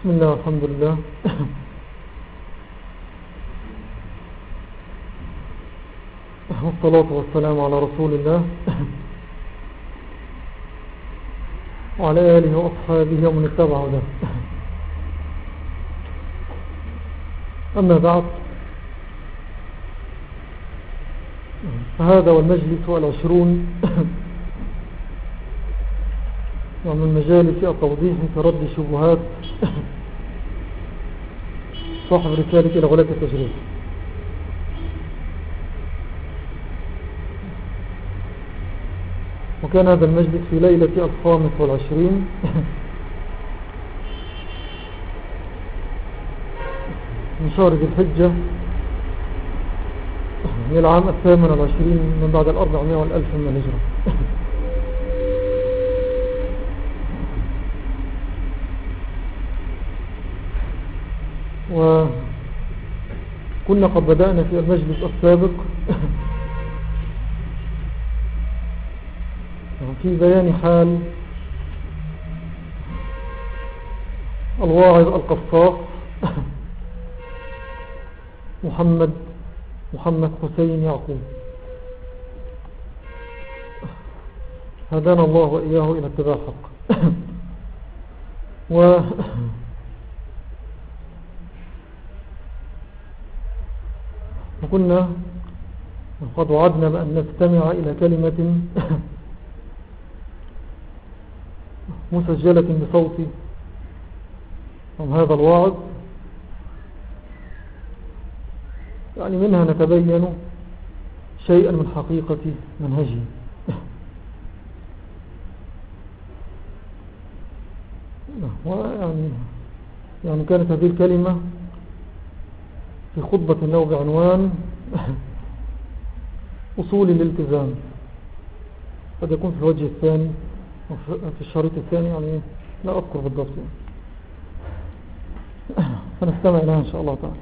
بسم الله والحمد لله. والصلاة والسلام على رسول الله. وعلى آله وأصحابه ومن اتبع ذا أما بعد فهذا والمجلس العشرون. ومن مجالس التوضيح في رد شبهات. صاحب رسالة إلى غلاة التجريد وكان هذا المجلس في ليلة الخامس والعشرين. من شهر ذي الحجة من العام الثامن والعشرين من بعد الأربعمائة والألف من الهجرة. وكنا قد بدأنا في المجلس السابق. في بيان حال الواعظ القصاص محمد محمد حسين يعقوب. هدانا الله وإياه إلى اتباع حق و وكنا قد وعدنا بأن نستمع إلى كلمة مسجلة بصوت عن هذا الواعظ يعني منها نتبين شيئا من حقيقة منهجه ويعني يعني كانت هذه الكلمة في خطبة له بعنوان أصول الالتزام. قد يكون في الوجه الثاني في الشريط الثاني يعني لا أذكر بالضبط. فنستمع لها إن شاء الله تعالى.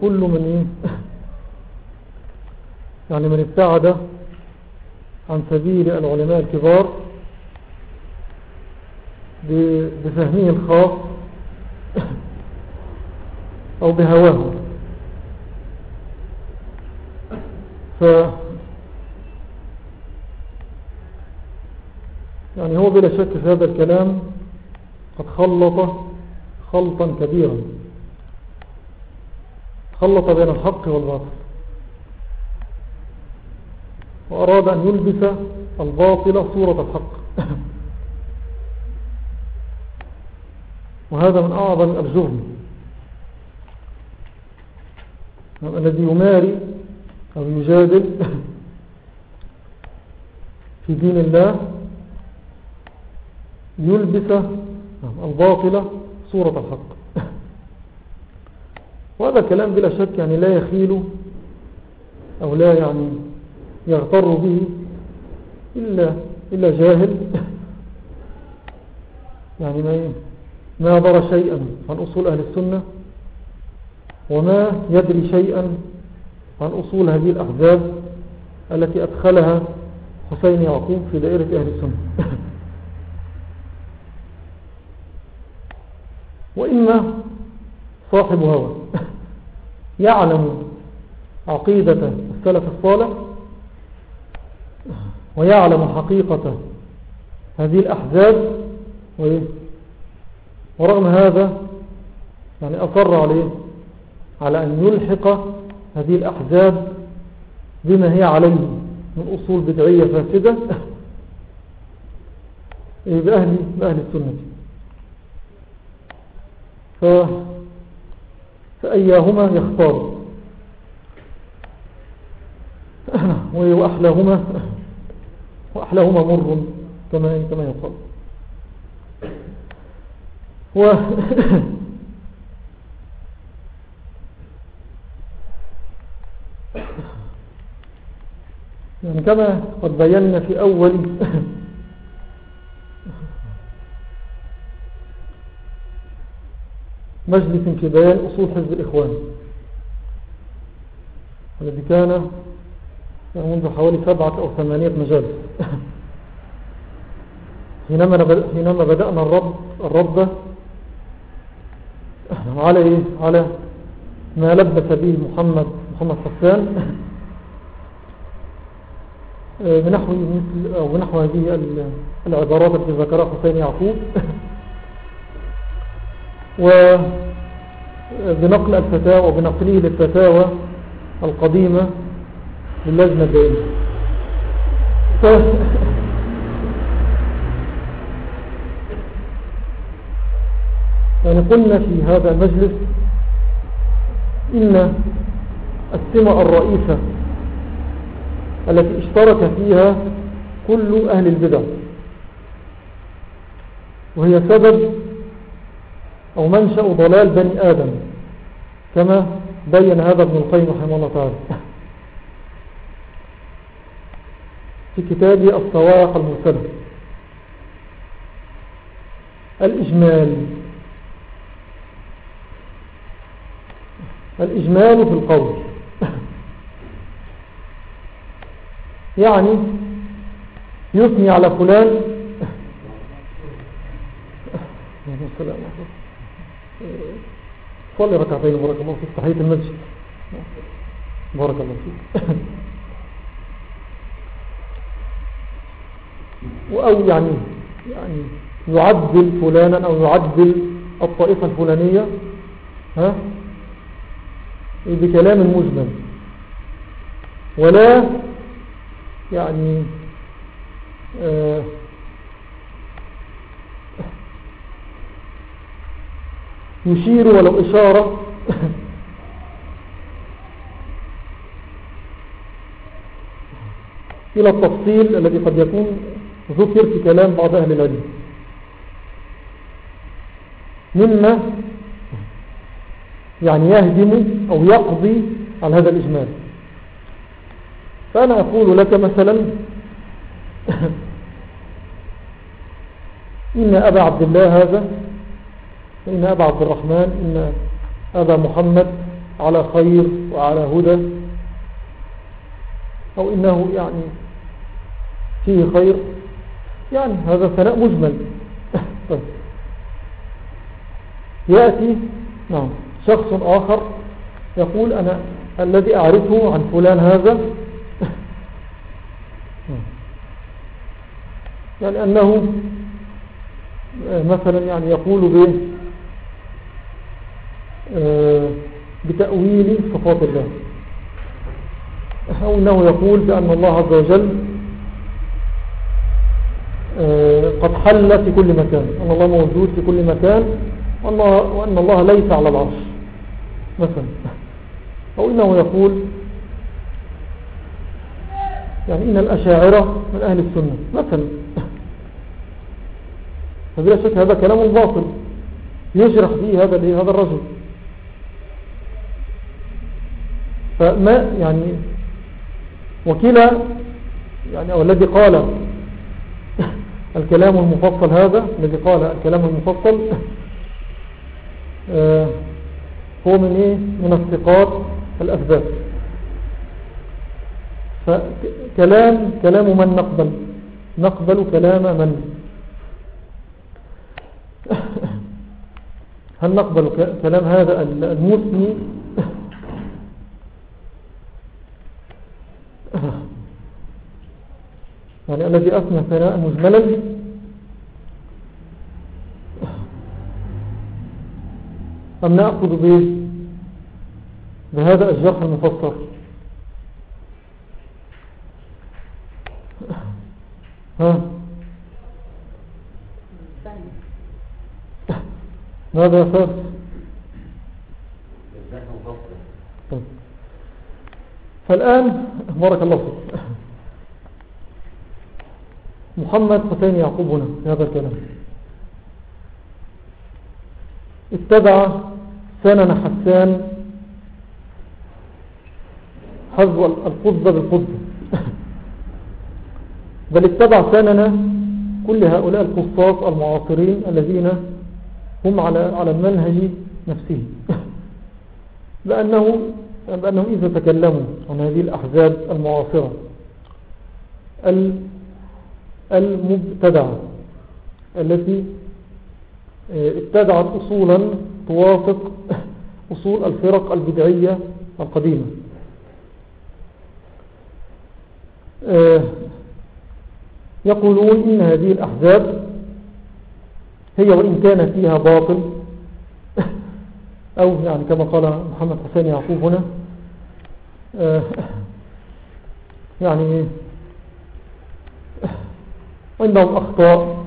كل من إيه؟ يعني من ابتعد عن سبيل العلماء الكبار بفهمه الخاص أو بهواه. ف يعني هو بلا شك في هذا الكلام قد خلط خلطا كبيرا. خلط بين الحق والباطل. وأراد أن يلبس الباطل صورة الحق. وهذا من أعظم الجرم. الذي يماري أو يجادل في دين الله يلبس الباطلة صورة الحق. وهذا الكلام بلا شك يعني لا يخيل أو لا يعني يغتر به إلا, إلا جاهل. يعني ما ما ضر شيئا عن أصول أهل السنة وما يدري شيئا عن أصول هذه الأحزاب التي أدخلها حسين يعقوب في دائرة أهل السنة. وإما صاحب هوى. يعلم عقيدة السلف الصالح ويعلم حقيقة هذه الأحزاب ورغم هذا يعني أصر عليه على أن يلحق هذه الأحزاب بما هي عليه من أصول بدعية فاسدة بأهل, بأهل السنة. فأياهما يختار. وأحلاهما وأحلاهما مر كما كما يقال. و يعني كما قد بينا في أول مجلس في بيان أصول حزب الإخوان. الذي كان منذ حوالي سبعة أو ثمانية مجالس حينما بدأنا الرب الرب على إيه؟ على ما لبس به محمد محمد حسان. بنحو مثل أو بنحو هذه العبارات التي ذكرها حسين يعقوب. وبنقل الفتاوى وبنقله للفتاوى القديمة للجنة الدائمة. ف... يعني قلنا في هذا المجلس إن السمة الرئيسة التي اشترك فيها كل أهل البدع وهي سبب أو منشأ ضلال بني آدم كما بين هذا ابن القيم رحمه الله تعالى. في كتابه الصواعق المرسلة. الإجمال. الإجمال في القول. يعني يثني على فلان. صلي ركعتين بارك الله فيك. تحية المسجد. بارك الله فيك. أو يعني يعني يعدل فلانا أو يعدل الطائفة الفلانية ها؟ بكلام مجمل. ولا يعني آه يشير ولو إشارة. إلى التفصيل الذي قد يكون ذكر في كلام بعض أهل العلم. مما يعني يهدم أو يقضي على هذا الإجمال. فأنا أقول لك مثلا إن أبا عبد الله هذا إن أبا عبد الرحمن إن أبا محمد على خير وعلى هدى أو إنه يعني فيه خير يعني هذا ثناء مجمل. يأتي نعم شخص آخر يقول أنا الذي أعرفه عن فلان هذا يعني أنه مثلا يعني يقول به بتأويل صفات الله. أو أنه يقول بأن الله عز وجل آه، قد حل في كل مكان أن الله موجود في كل مكان وأن الله ليس على العرش. مثلا. أو إنه يقول يعني إن الأشاعرة من أهل السنة. مثلا. فبلا شك هذا كلام باطل. يجرح به هذا هذا الرجل. فما يعني وكلا يعني أو الذي قال الكلام المفصل هذا الذي قال الكلام المفصل آه، هو من إيه؟ من الثقات الأثبات. فكلام كلام من نقبل؟ نقبل كلام من؟ هل نقبل كلام هذا المثني؟ يعني الذي أثنى ثناء مجملا. أم نأخذ به بهذا الجرح المفسر؟ ها؟ ماذا يفعل فالآن بارك الله فيك. محمد حسين يعقوب هنا هذا الكلام. اتبع سنن حسان حذو القضة بالقضة بل اتبع سنن كل هؤلاء القصاص المعاصرين الذين هم على على المنهج نفسه. لأنه بأنه إذا تكلموا عن هذه الأحزاب المعاصرة. المبتدعة التي آه، ابتدعت أصولا توافق أصول الفرق البدعية القديمة. آه، يقولون إن هذه الأحزاب هي وإن كان فيها باطل. أو يعني كما قال محمد حسين يعقوب هنا يعني عندهم أخطاء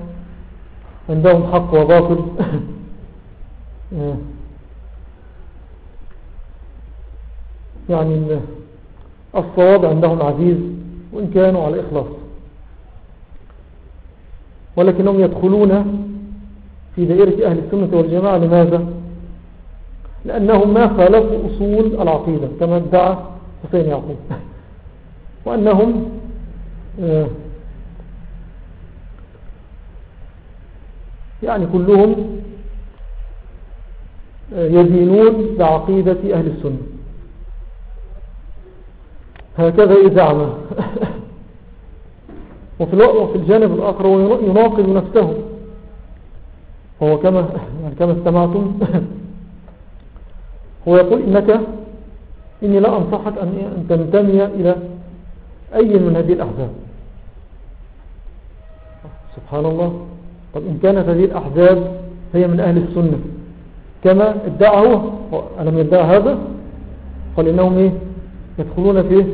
عندهم حق وباطل. آه، يعني الصواب عندهم عزيز وإن كانوا على إخلاص. ولكنهم يدخلون في دائرة أهل السنة والجماعة. لماذا؟ لأنهم ما خالفوا أصول العقيدة كما ادعى حسين يعقوب. وأنهم آه، يعني كلهم آه، يدينون بعقيدة أهل السنة. هكذا زعم وفي الجانب الآخر هو يناقض نفسه. هو كما, يعني كما استمعتم هو يقول إنك إني لا أنصحك أن تنتمي إلى أي من هذه الأحزاب. سبحان الله طب إن كانت هذه الأحزاب هي من أهل السنة. كما ادعى هو ألم يدعى هذا؟ قال إنهم إيه؟ يدخلون في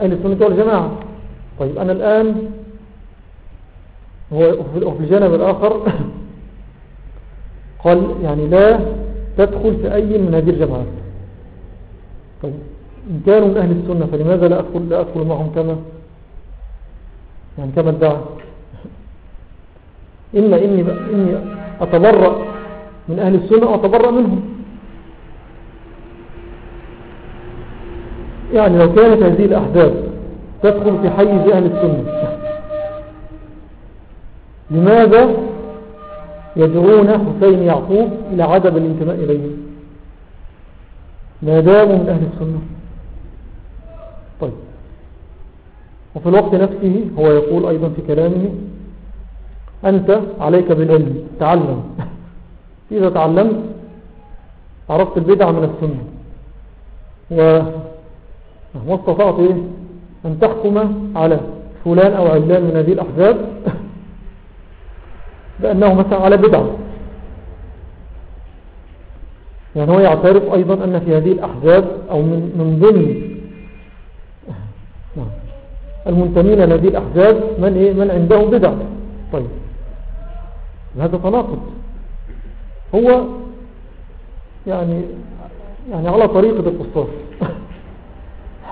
أهل السنة والجماعة. طيب أنا الآن هو في الجانب الآخر قال يعني لا تدخل في أي من هذه الجماعات. طيب. إن كانوا من أهل السنة فلماذا لا أدخل, لا أدخل معهم كما يعني كما ادعى؟ إما إني, إني أتبرأ من أهل السنة وأتبرأ منهم. يعني لو كانت هذه الأحزاب تدخل في حيز أهل السنة لماذا يدعون حسين يعقوب إلى عدم الانتماء إليه ما داموا من أهل السنة. طيب. وفي الوقت نفسه هو يقول أيضا في كلامه أنت عليك بالعلم تعلم. إذا تعلمت عرفت البدع من السنة. واستطعت إيه؟ أن تحكم على فلان أو علان من هذه الأحزاب. بأنه مثلا على بدعة يعني هو يعترف أيضا أن في هذه الأحزاب أو من, من ضمن المنتمين لهذه الأحزاب من, إيه؟ من عنده بدع. طيب. هذا تناقض. هو يعني يعني على طريقة القصاص.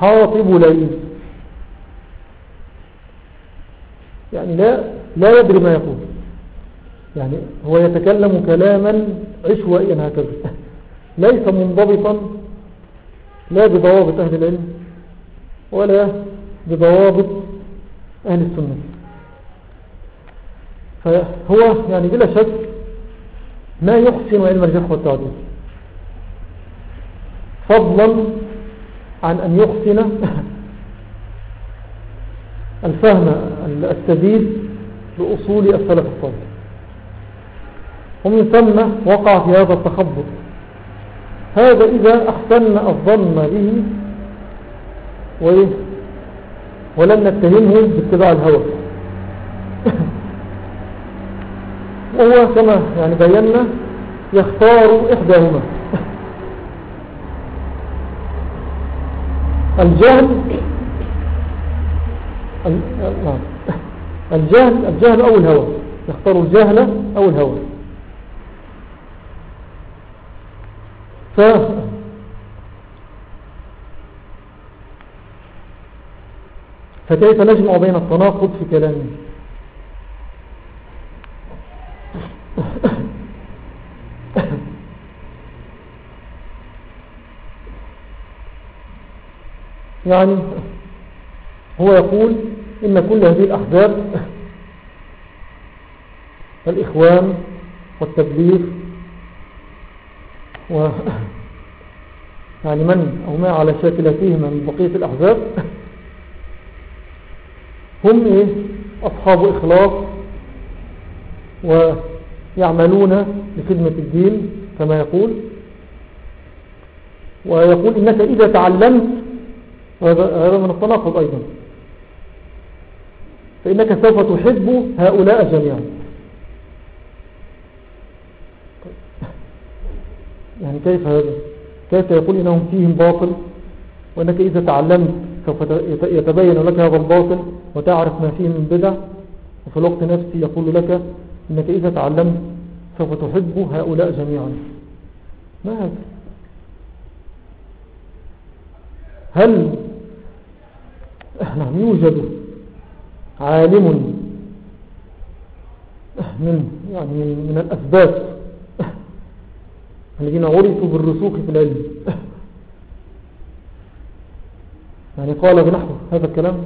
حاطب ليل يعني لا لا يدري ما يقول. يعني هو يتكلم كلاما عشوائيا هكذا. ليس منضبطا لا بضوابط أهل العلم ولا بضوابط أهل السنة. فهو يعني بلا شك ما يحسن علم الجرح والتعديل. فضلا عن أن يحسن الفهم السديد لأصول السلف الصالح. ومن ثم وقع في هذا التخبط. هذا إذا أحسن الظن به ولم نتهمه باتباع الهوى. وهو كما يعني بينا يختار إحداهما. الجهل نعم. الجهل الجهل أو الهوى. يختار الجهل أو الهوى. ف فكيف نجمع بين التناقض في كلامه يعني هو يقول إن كل هذه الأحزاب الإخوان والتبليغ و يعني من أو ما على شاكلتهما من بقية الأحزاب هم إيه؟ أصحاب إخلاص ويعملون لخدمة الدين كما يقول. ويقول إنك إذا تعلمت هذا من التناقض أيضا. فإنك سوف تحب هؤلاء جميعا. يعني كيف هذا؟ كيف يقول إنهم فيهم باطل؟ وأنك إذا تعلمت سوف يتبين لك هذا الباطل وتعرف ما فيه من بدع. وفي الوقت نفسي يقول لك إنك إذا تعلمت سوف تحب هؤلاء جميعا. ما هذا؟ هل نعم يوجد عالم من يعني من الأسباب الذين عرفوا بالرسوخ في العلم. يعني قال بنحو هذا الكلام.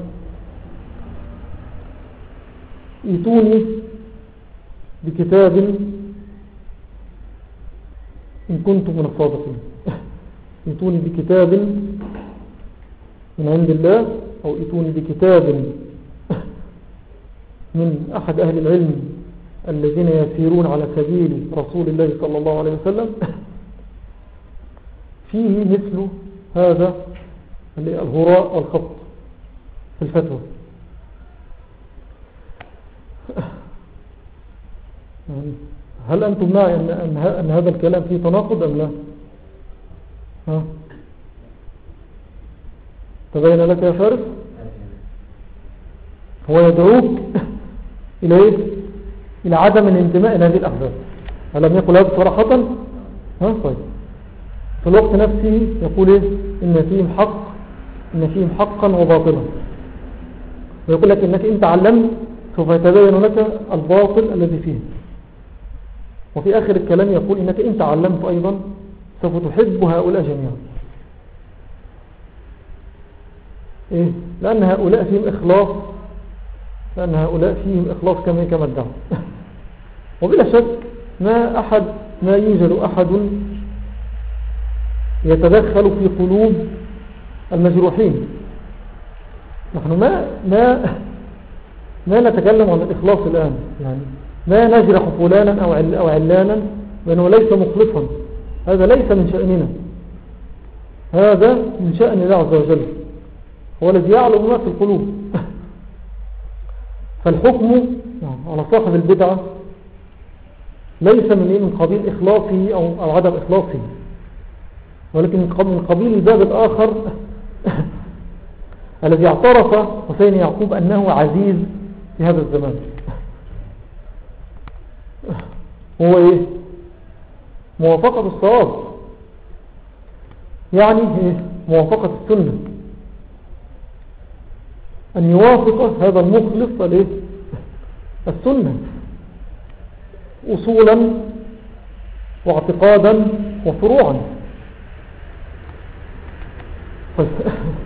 ايتوني بكتاب إن كنتم من الصادقين ايتوني بكتاب من عند الله أو ايتوني بكتاب من أحد أهل العلم الذين يسيرون على سبيل رسول الله صلى الله عليه وسلم فيه مثل هذا الهراء والخط في الفتوى. هل أنتم معي أن, هذا الكلام فيه تناقض أم لا؟ ها؟ تبين لك يا فارس؟ هو يدعوك إلى إيه إلى عدم الانتماء إلى هذه الأحزاب ألم يقل هذا صراحة طيب. في الوقت نفسه يقول إيه؟ إن فيهم حق إن فيهم حقا وباطلا. ويقول لك إنك إن تعلمت سوف يتبين لك الباطل الذي فيه. وفي آخر الكلام يقول إنك إن تعلمت أيضا سوف تحب هؤلاء جميعا. إيه؟ لأن هؤلاء فيهم إخلاص لأن هؤلاء فيهم إخلاص كما كما ادعوا. وبلا شك ما أحد ما يوجد أحد يتدخل في قلوب المجروحين. نحن ما ما ما نتكلم عن الإخلاص الآن. يعني ما نجرح فلانا أو أو علانا لأنه ليس مخلصا. هذا ليس من شأننا. هذا من شأن الله عز وجل. هو الذي يعلم ما في القلوب. فالحكم على صاحب البدعة ليس من من قبيل إخلاصه أو, أو عدم إخلاصه. ولكن من قبيل الباب الآخر الذي اعترف حسين يعقوب أنه عزيز في هذا الزمان. هو إيه؟ موافقة الصواب. يعني إيه؟ موافقة السنة. أن يوافق هذا المخلص السنة. أصولا واعتقادا وفروعا.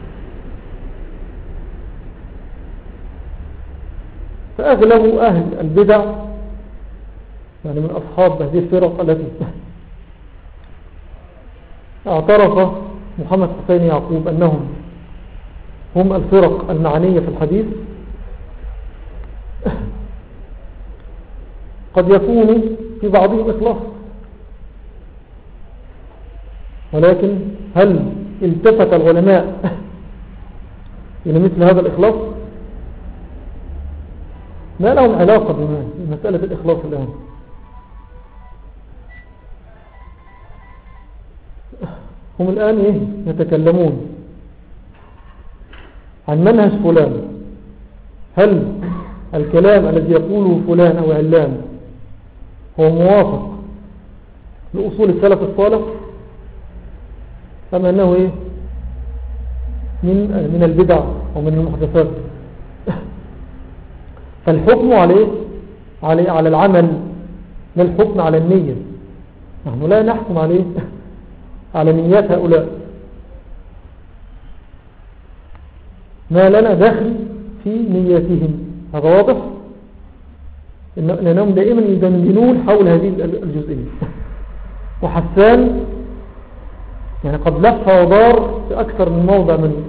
فأغلب أهل البدع يعني من أصحاب هذه الفرق التي اعترف محمد حسين يعقوب أنهم هم الفرق المعنية في الحديث. قد يكون في بعضهم إخلاص ولكن هل التفت العلماء إلى مثل هذا الإخلاص؟ ما لهم علاقة بمسألة الإخلاص الآن. هم الآن إيه؟ يتكلمون. عن منهج فلان. هل الكلام الذي يقوله فلان أو علان هو موافق لأصول السلف الصالح؟ أم أنه إيه؟ من, من البدع ومن المحدثات. فالحكم عليه على, على العمل لا الحكم على النية؟ نحن لا نحكم عليه على نيات هؤلاء. ما لنا دخل في نياتهم هذا واضح؟ لأنهم دائما يدندنون حول هذه الجزئية. وحسان يعني قد لف ودار في أكثر من موضع من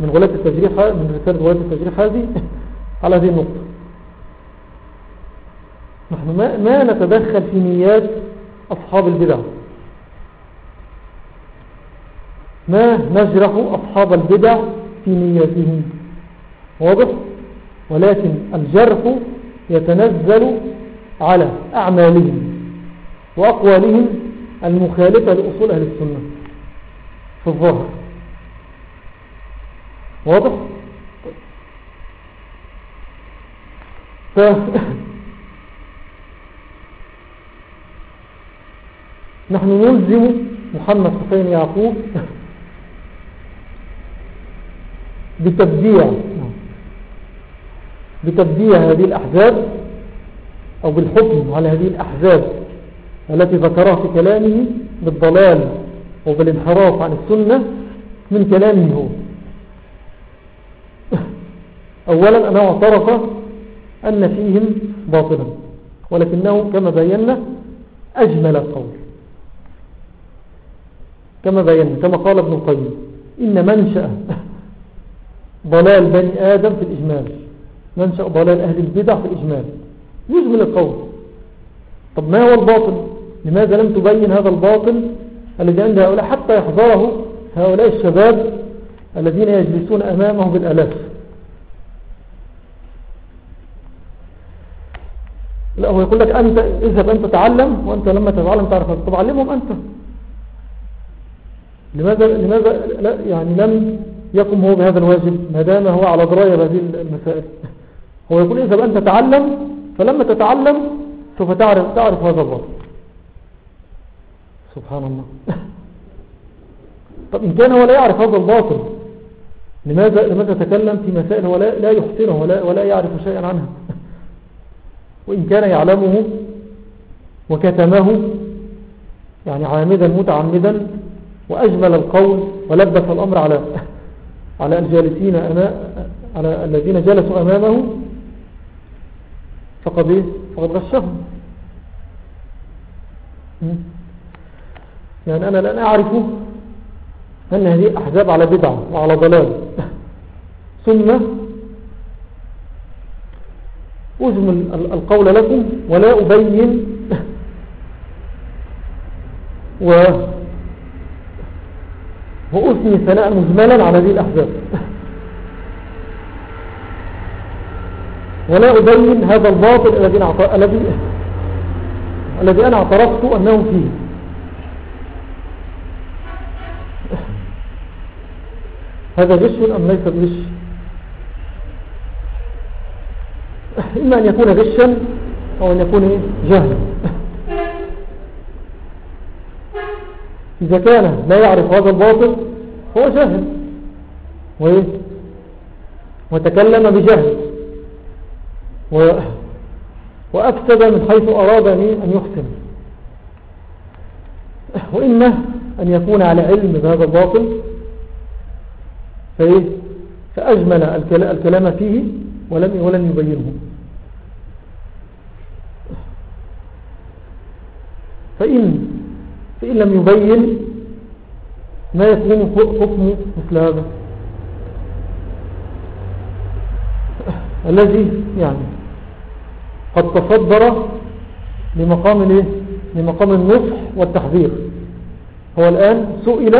من غلاة التجريح من رسالة غلاة التجريح هذه على هذه النقطة. نحن ما, ما نتدخل في نيات أصحاب البدع. ما نجرح أصحاب البدع في نياتهم واضح؟ ولكن الجرح يتنزل على أعمالهم وأقوالهم المخالفة لأصول أهل السنة في الظاهر. واضح؟ ف... نحن نلزم محمد حسين يعقوب بتبديع. بتبديع هذه الأحزاب أو بالحكم على هذه الأحزاب التي ذكرها في كلامه بالضلال وبالانحراف عن السنة من كلامه. هو أولا أنه اعترف أن فيهم باطلا ولكنه كما بينا أجمل القول. كما بينا كما قال ابن القيم إن منشأ ضلال بني آدم في الإجمال. منشأ ضلال أهل البدع في الإجمال. يجمل القول. طب ما هو الباطل؟ لماذا لم تبين هذا الباطل الذي عند هؤلاء حتى يحضره هؤلاء الشباب الذين يجلسون أمامه بالألاف لا هو يقول لك أنت اذهب أنت تعلم وأنت لما تتعلم تعرف طب علمهم أنت. لماذا, لماذا لا يعني لم يقم هو بهذا الواجب ما دام هو على دراية بهذه المسائل. هو يقول اذهب أنت تعلم فلما تتعلم سوف تعرف, تعرف هذا الباطل سبحان الله. طب إن كان هو لا يعرف هذا الباطل لماذا, لماذا تكلم في مسائل هو لا, لا يحسنه ولا, ولا يعرف شيئا عنها؟ وإن كان يعلمه وكتمه يعني عامدا متعمدا وأجمل القول ولبس الأمر على على الجالسين على الذين جلسوا أمامه فقد إيه؟ فقد غشهم. يعني أنا لن أعرف أن هذه أحزاب على بدعة وعلى ضلال. ثم أجمل القول لكم ولا أبين. و وأثني ثناء مجملا على هذه الأحزاب. ولا أبين هذا الباطل الذي الذي الذي أنا اعترفت أنه فيه. هذا غش أم ليس غش إما أن يكون غشا أو أن يكون جهلا. إذا كان لا يعرف هذا الباطل هو جاهل وإيه؟ وتكلم بجهل. و... وأفسد من حيث أراد أن يحسن. وإما أن يكون على علم بهذا الباطل فإيه؟ فأجمل الكلام فيه ولم, ولم يبينه. فإن, فإن لم يبين ما يكون حكم مثل هذا. الذي يعني قد تصدر لمقام الايه؟ لمقام النصح والتحذير. هو الآن سئل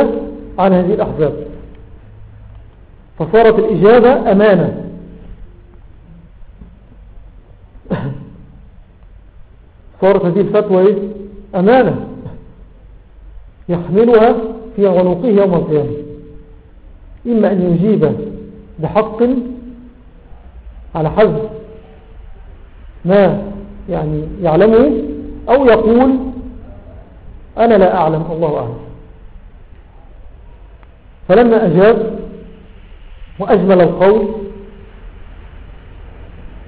عن هذه الأحزاب. فصارت الإجابة أمانة. صارت هذه الفتوى إيه؟ أمانة. يحملها في عنقه يوم القيامة. إما أن يجيب بحق على حزب ما يعني يعلمه أو يقول أنا لا أعلم الله أعلم. فلما أجاب وأجمل القول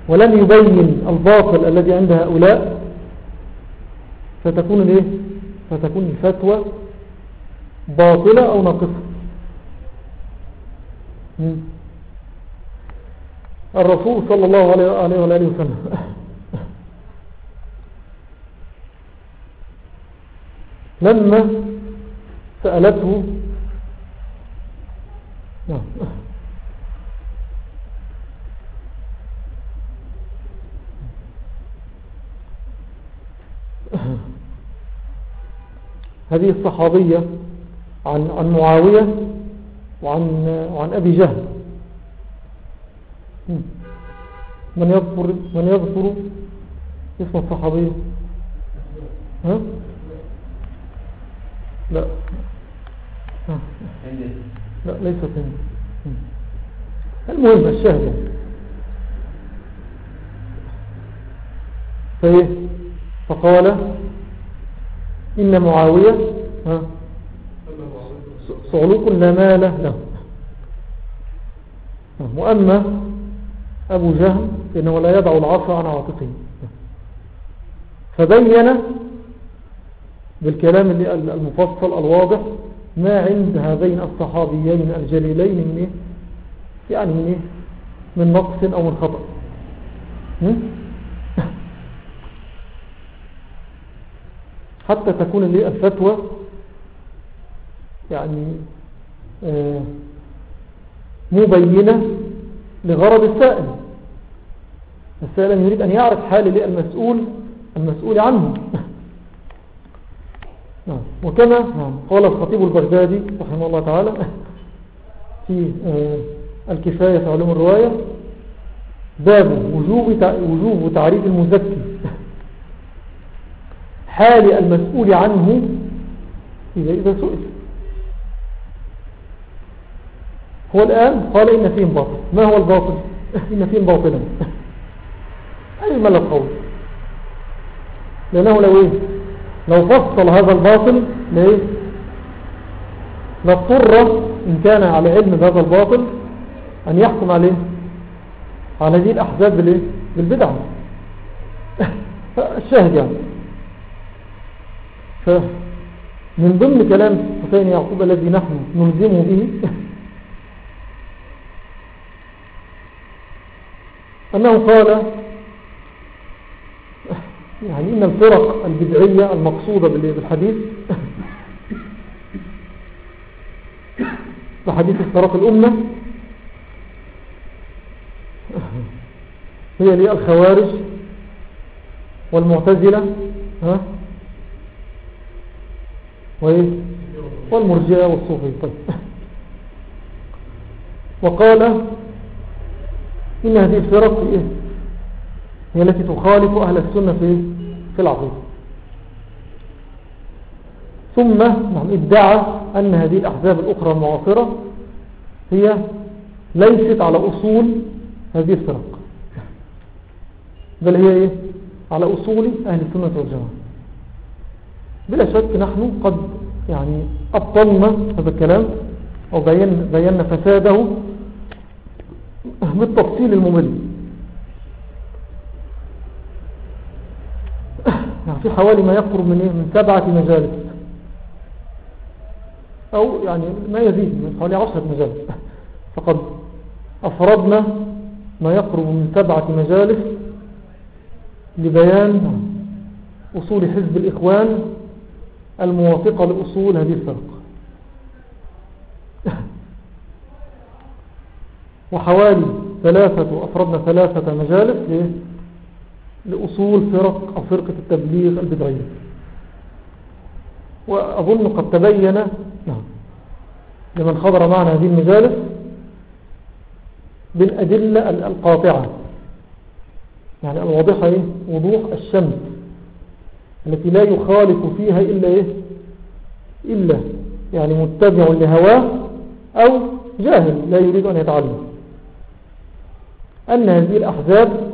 ولم يبين الباطل الذي عند هؤلاء فتكون الايه فتكون الفتوى باطلة أو ناقصة. الرسول صلى الله عليه وآله وسلم. لما سألته نعم. هذه الصحابية عن, عن معاوية وعن, وعن أبي جهل. من يذكر من يذكر اسم الصحابي؟ ها؟ لا. لا ليست هند المهم الشاهد. فقال إن معاوية ها؟ صعلوك لا مال له وأما أبو جهل إنه لا يدع العصا عن عاطفه فبين بالكلام المفصل الواضح ما عند هذين الصحابيين الجليلين من إيه؟ يعني من, إيه؟ من نقص أو من خطأ حتى تكون الفتوى يعني آه، مبينة لغرض السائل. السائل يريد أن يعرف حال المسؤول المسؤول عنه. نعم. وكما نعم، قال الخطيب البغدادي رحمه الله تعالى في آه، الكفاية في علوم الرواية باب وجوب وجوب تعريف المزكي حال المسؤول عنه إذا, إذا سئل. هو الآن قال إن فيهم باطل. ما هو الباطل؟ إن فيهم باطلا. أي ملا القول لأنه لو إيه؟ لو فصل هذا الباطل لإيه؟ لاضطر إن كان على علم بهذا الباطل أن يحكم عليه على هذه الأحزاب بالإيه؟ بالبدعة الشاهد يعني. فمن ضمن كلام حسين يعقوب الذي نحن نلزمه به أنه قال يعني إن الفرق البدعية المقصودة بالحديث بحديث افتراق الأمة هي لي الخوارج والمعتزلة ها؟ والمرجئة والصوفية. طيب. وقال إن هذه الفرق إيه؟ هي التي تخالف أهل السنة في في العقيدة ثم نعم ادعى أن هذه الأحزاب الأخرى المعاصرة هي ليست على أصول هذه الفرق بل هي إيه؟ على أصول أهل السنة والجماعة بلا شك نحن قد يعني أبطلنا هذا الكلام أو بينا, فساده بالتفصيل الممل. يعني في حوالي ما يقرب من, إيه؟ من سبعة مجالس. أو يعني ما يزيد من حوالي عشرة مجالس. فقد أفردنا ما يقرب من سبعة مجالس لبيان أصول حزب الإخوان الموافقة لأصول هذه الفرق. وحوالي ثلاثة أفردنا ثلاثة مجالس لأصول فرق أو فرقة التبليغ البدعية. وأظن قد تبين نعم. لمن خبر معنا هذه المجالس بالأدلة القاطعة. يعني الواضحة وضوح الشمس. التي لا يخالف فيها إلا إيه؟ إلا يعني متبع لهواه أو جاهل لا يريد أن يتعلم. أن هذه الأحزاب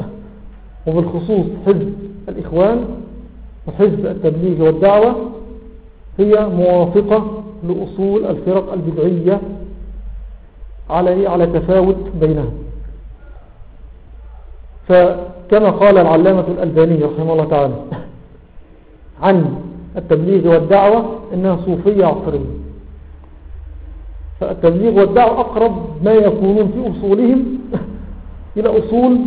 وبالخصوص حزب الإخوان وحزب التبليغ والدعوة هي موافقة لأصول الفرق البدعية على على تفاوت بينها. فكما قال العلامة الألباني رحمه الله تعالى عن التبليغ والدعوة إنها صوفية عصرية. فالتبليغ والدعوة أقرب ما يكونون في أصولهم إلى أصول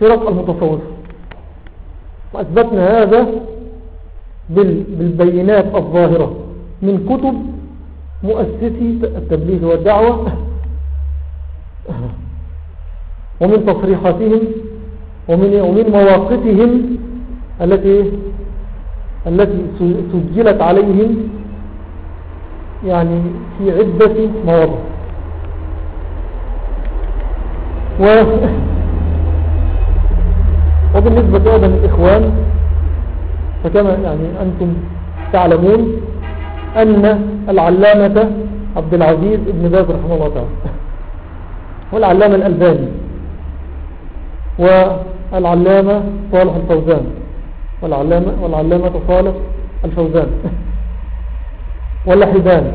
فرق المتصوفة وأثبتنا هذا بالبينات الظاهرة من كتب مؤسسي التبليغ والدعوة ومن تصريحاتهم ومن, ومن مواقفهم التي التي سجلت عليهم يعني في عدة مواضع و وبالنسبة أيضا للإخوان فكما يعني أنتم تعلمون أن العلامة عبد العزيز ابن باز رحمه الله تعالى والعلامة الألباني والعلامة صالح الفوزان والعلامة, والعلامة صالح الفوزان واللحبان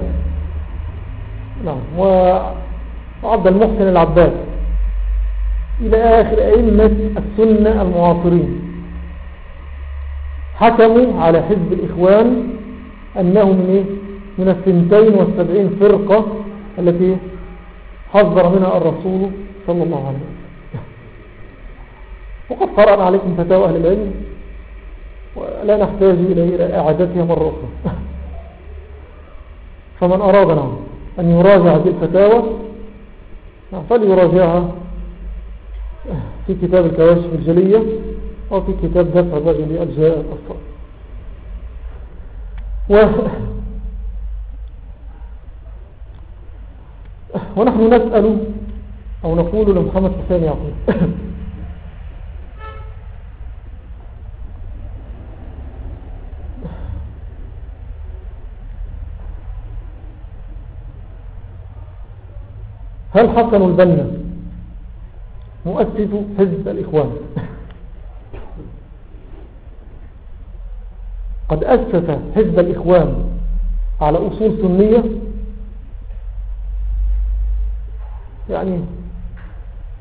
نعم وعبد المحسن العباس. إلى آخر أئمة السنة المعاصرين حكموا على حزب الإخوان أنه من, إيه؟ من الثنتين والسبعين فرقة التي حذر منها الرسول صلى الله عليه وسلم. وقد قرأنا عليكم فتاوى أهل العلم ولا نحتاج إلى إعادتها مرة أخرى. فمن أرادنا أن يراجع هذه الفتاوى فليراجعها في كتاب الكواشف الجلية أو في كتاب دفع الرجل أجزاء الأفضل و ونحن نسأل أو نقول لمحمد حسين يعقوب. هل حسن البنا مؤسس حزب الإخوان. قد أسس حزب الإخوان على أصول سنية. يعني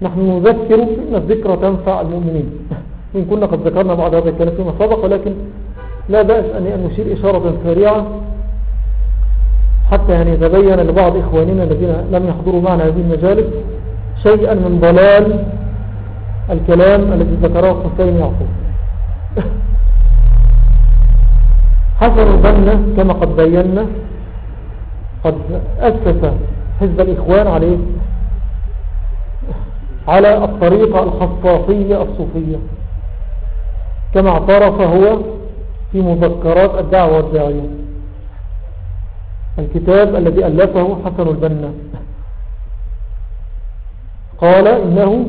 نحن نذكر إن الذكرى تنفع المؤمنين. إن كنا قد ذكرنا بعض هذا الكلام فيما سبق ولكن لا بأس أن نشير إشارة سريعة حتى يعني يتبين لبعض إخواننا الذين لم يحضروا معنا هذه المجالس شيئا من ضلال الكلام الذي ذكره حسين يعقوب. حسن البنا كما قد بينا قد أسس حزب الإخوان عليه على الطريقة الخصاصية الصوفية كما اعترف هو في مذكرات الدعوة والداعية. الكتاب الذي ألفه حسن البنا قال إنه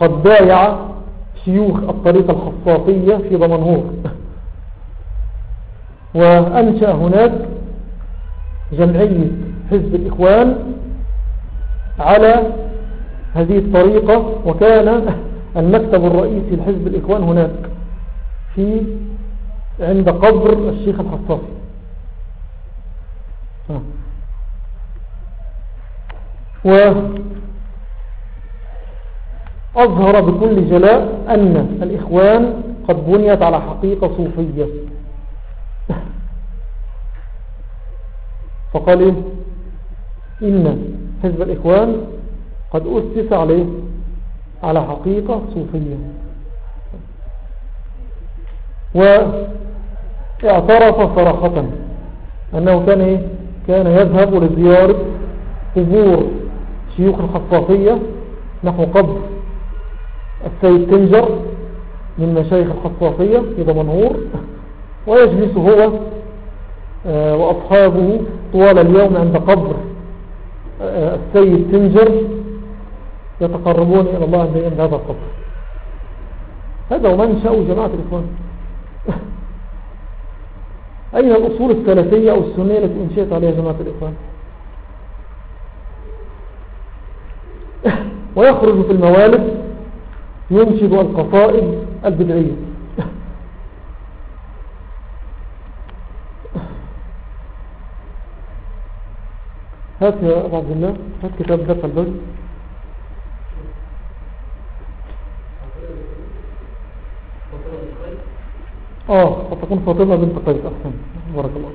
قد بايع شيوخ الطريقة الخصاصية في ضمنهور وأنشأ هناك جمعية حزب الإخوان على هذه الطريقة وكان المكتب الرئيسي لحزب الإخوان هناك في عند قبر الشيخ الحصافي وأظهر بكل جلاء أن الإخوان قد بنيت على حقيقة صوفية فقال إيه؟ إن حزب الإخوان قد أسس عليه على حقيقة صوفية واعترف صراحة أنه كان إيه؟ كان يذهب لزيارة قبور شيوخ الخصاصية نحو قبر السيد تنجر من مشايخ الخصاصية في ضمنهور ويجلس هو آه، وأصحابه طوال اليوم عند قبر آه، السيد تنجر يتقربون إلى الله عند هذا القبر. هذا هو منشأ جماعة الإخوان. أين الأصول الثلاثية أو السنية التي أنشئت عليها جماعة الإخوان؟ ويخرج في الموالد ينشد القصائد البدعية. هات يا أبو عبد الله هات كتاب دفع البدء آه قد تكون فاطمة بنت قيس أحسن. بارك الله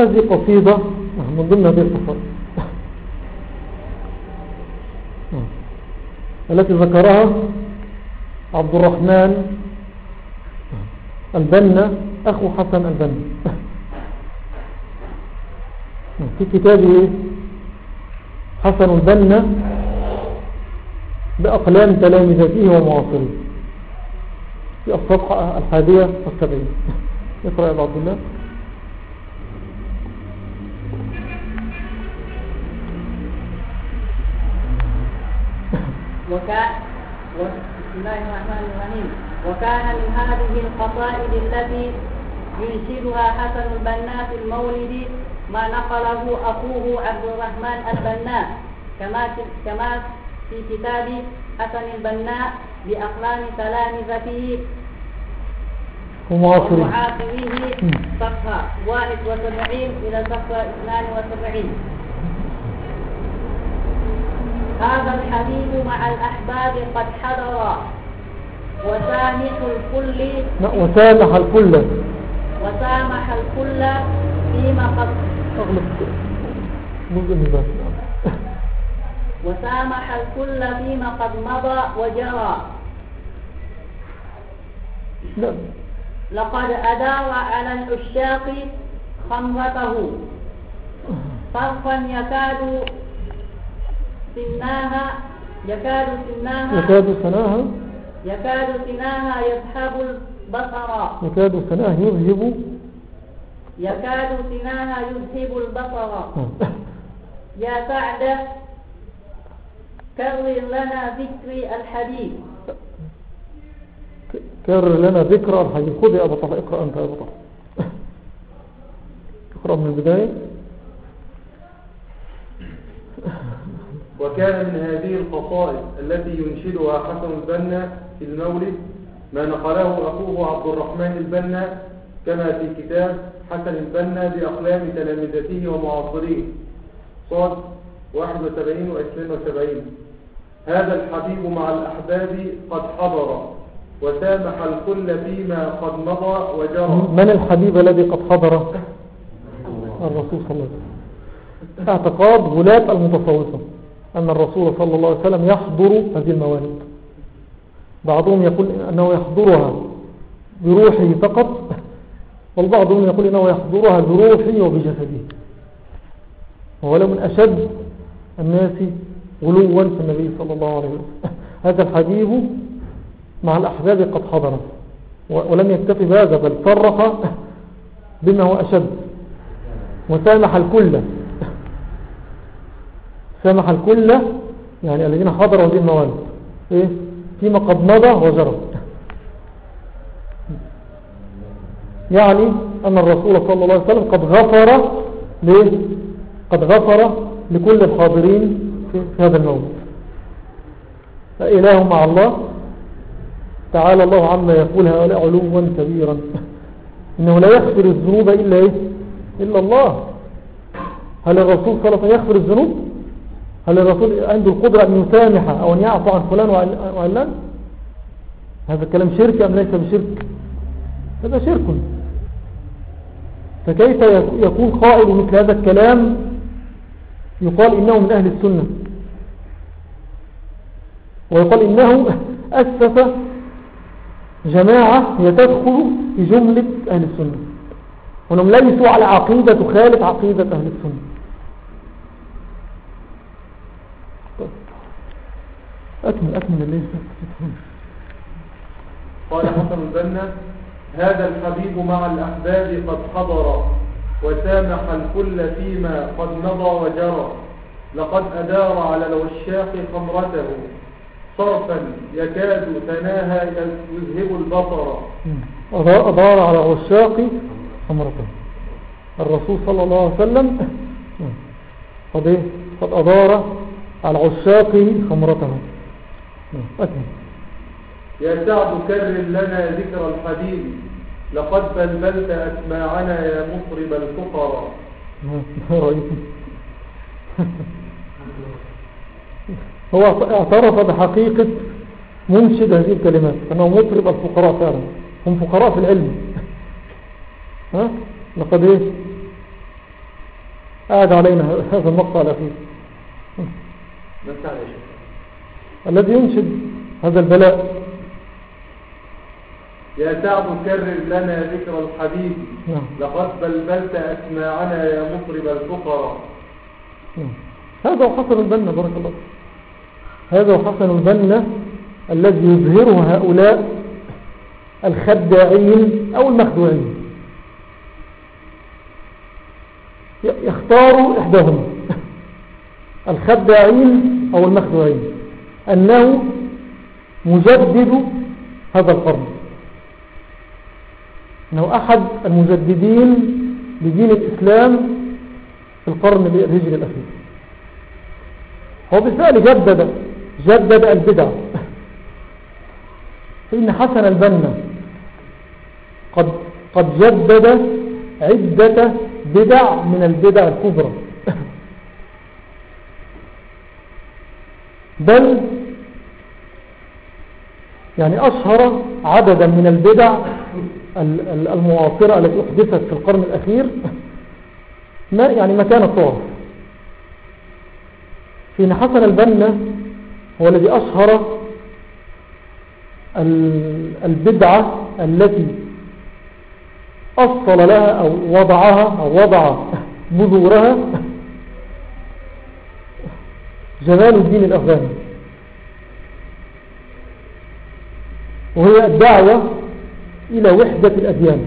وهذه قصيدة من ضمن هذه القصائد التي ذكرها عبد الرحمن. البنا أخو حسن البنا. في كتابه حسن البنا بأقلام تلامذته ومعاصره في الصفحة الحادية والسبعين. اقرأ يا عبد الله. وكان من هذه القصائد التي ينشدها حسن البنا في المولد ما نقله أخوه عبد الرحمن البناء كما كما في كتاب حسن البناء بأقلام تلامذته. ومعاصريه صفحة 71 إلى صفحة 72 هذا الحبيب مع الأحباب قد حضر وسامح الكل وسامح الكل. وسامح الكل فيما قد وسامح الكل فيما قد مضى وجرى. نعم. لقد أدار على العشاق خمرته صرفا يكاد سناها يكاد سناها يكاد سناها. يكاد سناها يذهب البصر. يكاد سناها يذهب. يكاد سناها يذهب البصر. يا سعد كرر لنا ذكر الحديث. كرر لنا ذكر الحديث. خذ يا أبو طلع اقرأ أنت يا أبو طلع اقرأ من البداية. وكان من هذه القصائد التي ينشدها حسن البنا المولد ما نقله أخوه عبد الرحمن البنا كما في كتاب حسن البنا بأقلام تلامذته ومعاصريه. صاد 71 و 72 هذا الحبيب مع الأحباب قد حضر وسامح الكل فيما قد مضى وجرى. من الحبيب الذي قد حضر؟ الرسول صلى الله عليه وسلم. اعتقاد غلاة المتصوفة أن الرسول صلى الله عليه وسلم يحضر هذه الموالد. بعضهم يقول أنه يحضرها بروحه فقط والبعضهم يقول أنه يحضرها بروحه وبجسده. وهو من أشد الناس غلوا في النبي صلى الله عليه وسلم. هذا الحبيب مع الأحباب قد حضر ولم يكتفي بهذا بل صرح بما هو أشد. وسامح الكل. سامح الكل يعني الذين حضروا هذه الموالد إيه؟ فيما قد مضى وجرى. يعني أن الرسول صلى الله عليه وسلم قد غفر ليه؟ قد غفر لكل الحاضرين في هذا الموت فإله مع الله. تعالى الله عما يقول هؤلاء علوا كبيرا. إنه لا يغفر الذنوب إلا إيه؟ إلا الله. هل الرسول صلى الله عليه وسلم يغفر الذنوب؟ هل الرسول عنده القدرة أن يسامح أو أن يعفو عن فلان وعلان هذا الكلام شرك أم ليس بشرك؟ هذا شرك. فكيف يكون قائل مثل هذا الكلام يقال إنه من أهل السنة؟ ويقال إنه أسس جماعة يتدخل في جملة أهل السنة. وأنهم ليسوا على عقيدة تخالف عقيدة أهل السنة. أكمل أكمل الليل قال حسن البنا هذا الحبيب مع الأحباب قد حضر وسامح الكل فيما قد مضى وجرى. لقد أدار على العشاق خمرته. صرفا يكاد ثناها يذهب البصر أدار على عشاق خمرته. الرسول صلى الله عليه وسلم قد, إيه؟ قد أدار على عشاقه خمرته. يا سعد كرر لنا ذكر الحديث لقد بلبلت أسماعنا يا مطرب الفقراء. هو اعترف بحقيقة منشد هذه الكلمات أنه مطرب الفقراء فعلا. هم فقراء في العلم. ها؟ لقد إيه قاعد علينا هذا المقطع الأخير. شيء الذي ينشد هذا البلاء. يا سعد كرر لنا ذكر الحبيب نعم. لقد بلبلت أسماعنا يا مطرب الفقراء. نعم. هذا هو حسن البنا بارك الله. هذا هو حسن البنا الذي يظهره هؤلاء الخداعين أو المخدوعين. يختاروا إحداهم الخداعين أو المخدوعين. أنه مجدد هذا القرن. أنه أحد المجددين لدين الإسلام في القرن الهجري الأخير. هو بالفعل جدد جدد البدع. فإن حسن البنا قد, قد جدد عدة بدع من البدع الكبرى. بل يعني أشهر عددا من البدع ال- ال- المعاصرة التي أحدثت في القرن الأخير. ما يعني مكان الطواف. فإن حسن البنا هو الذي أشهر ال- البدعة التي أصل لها أو وضعها أو وضع بذورها جمال الدين الأفغاني. وهي الدعوة إلى وحدة الأديان.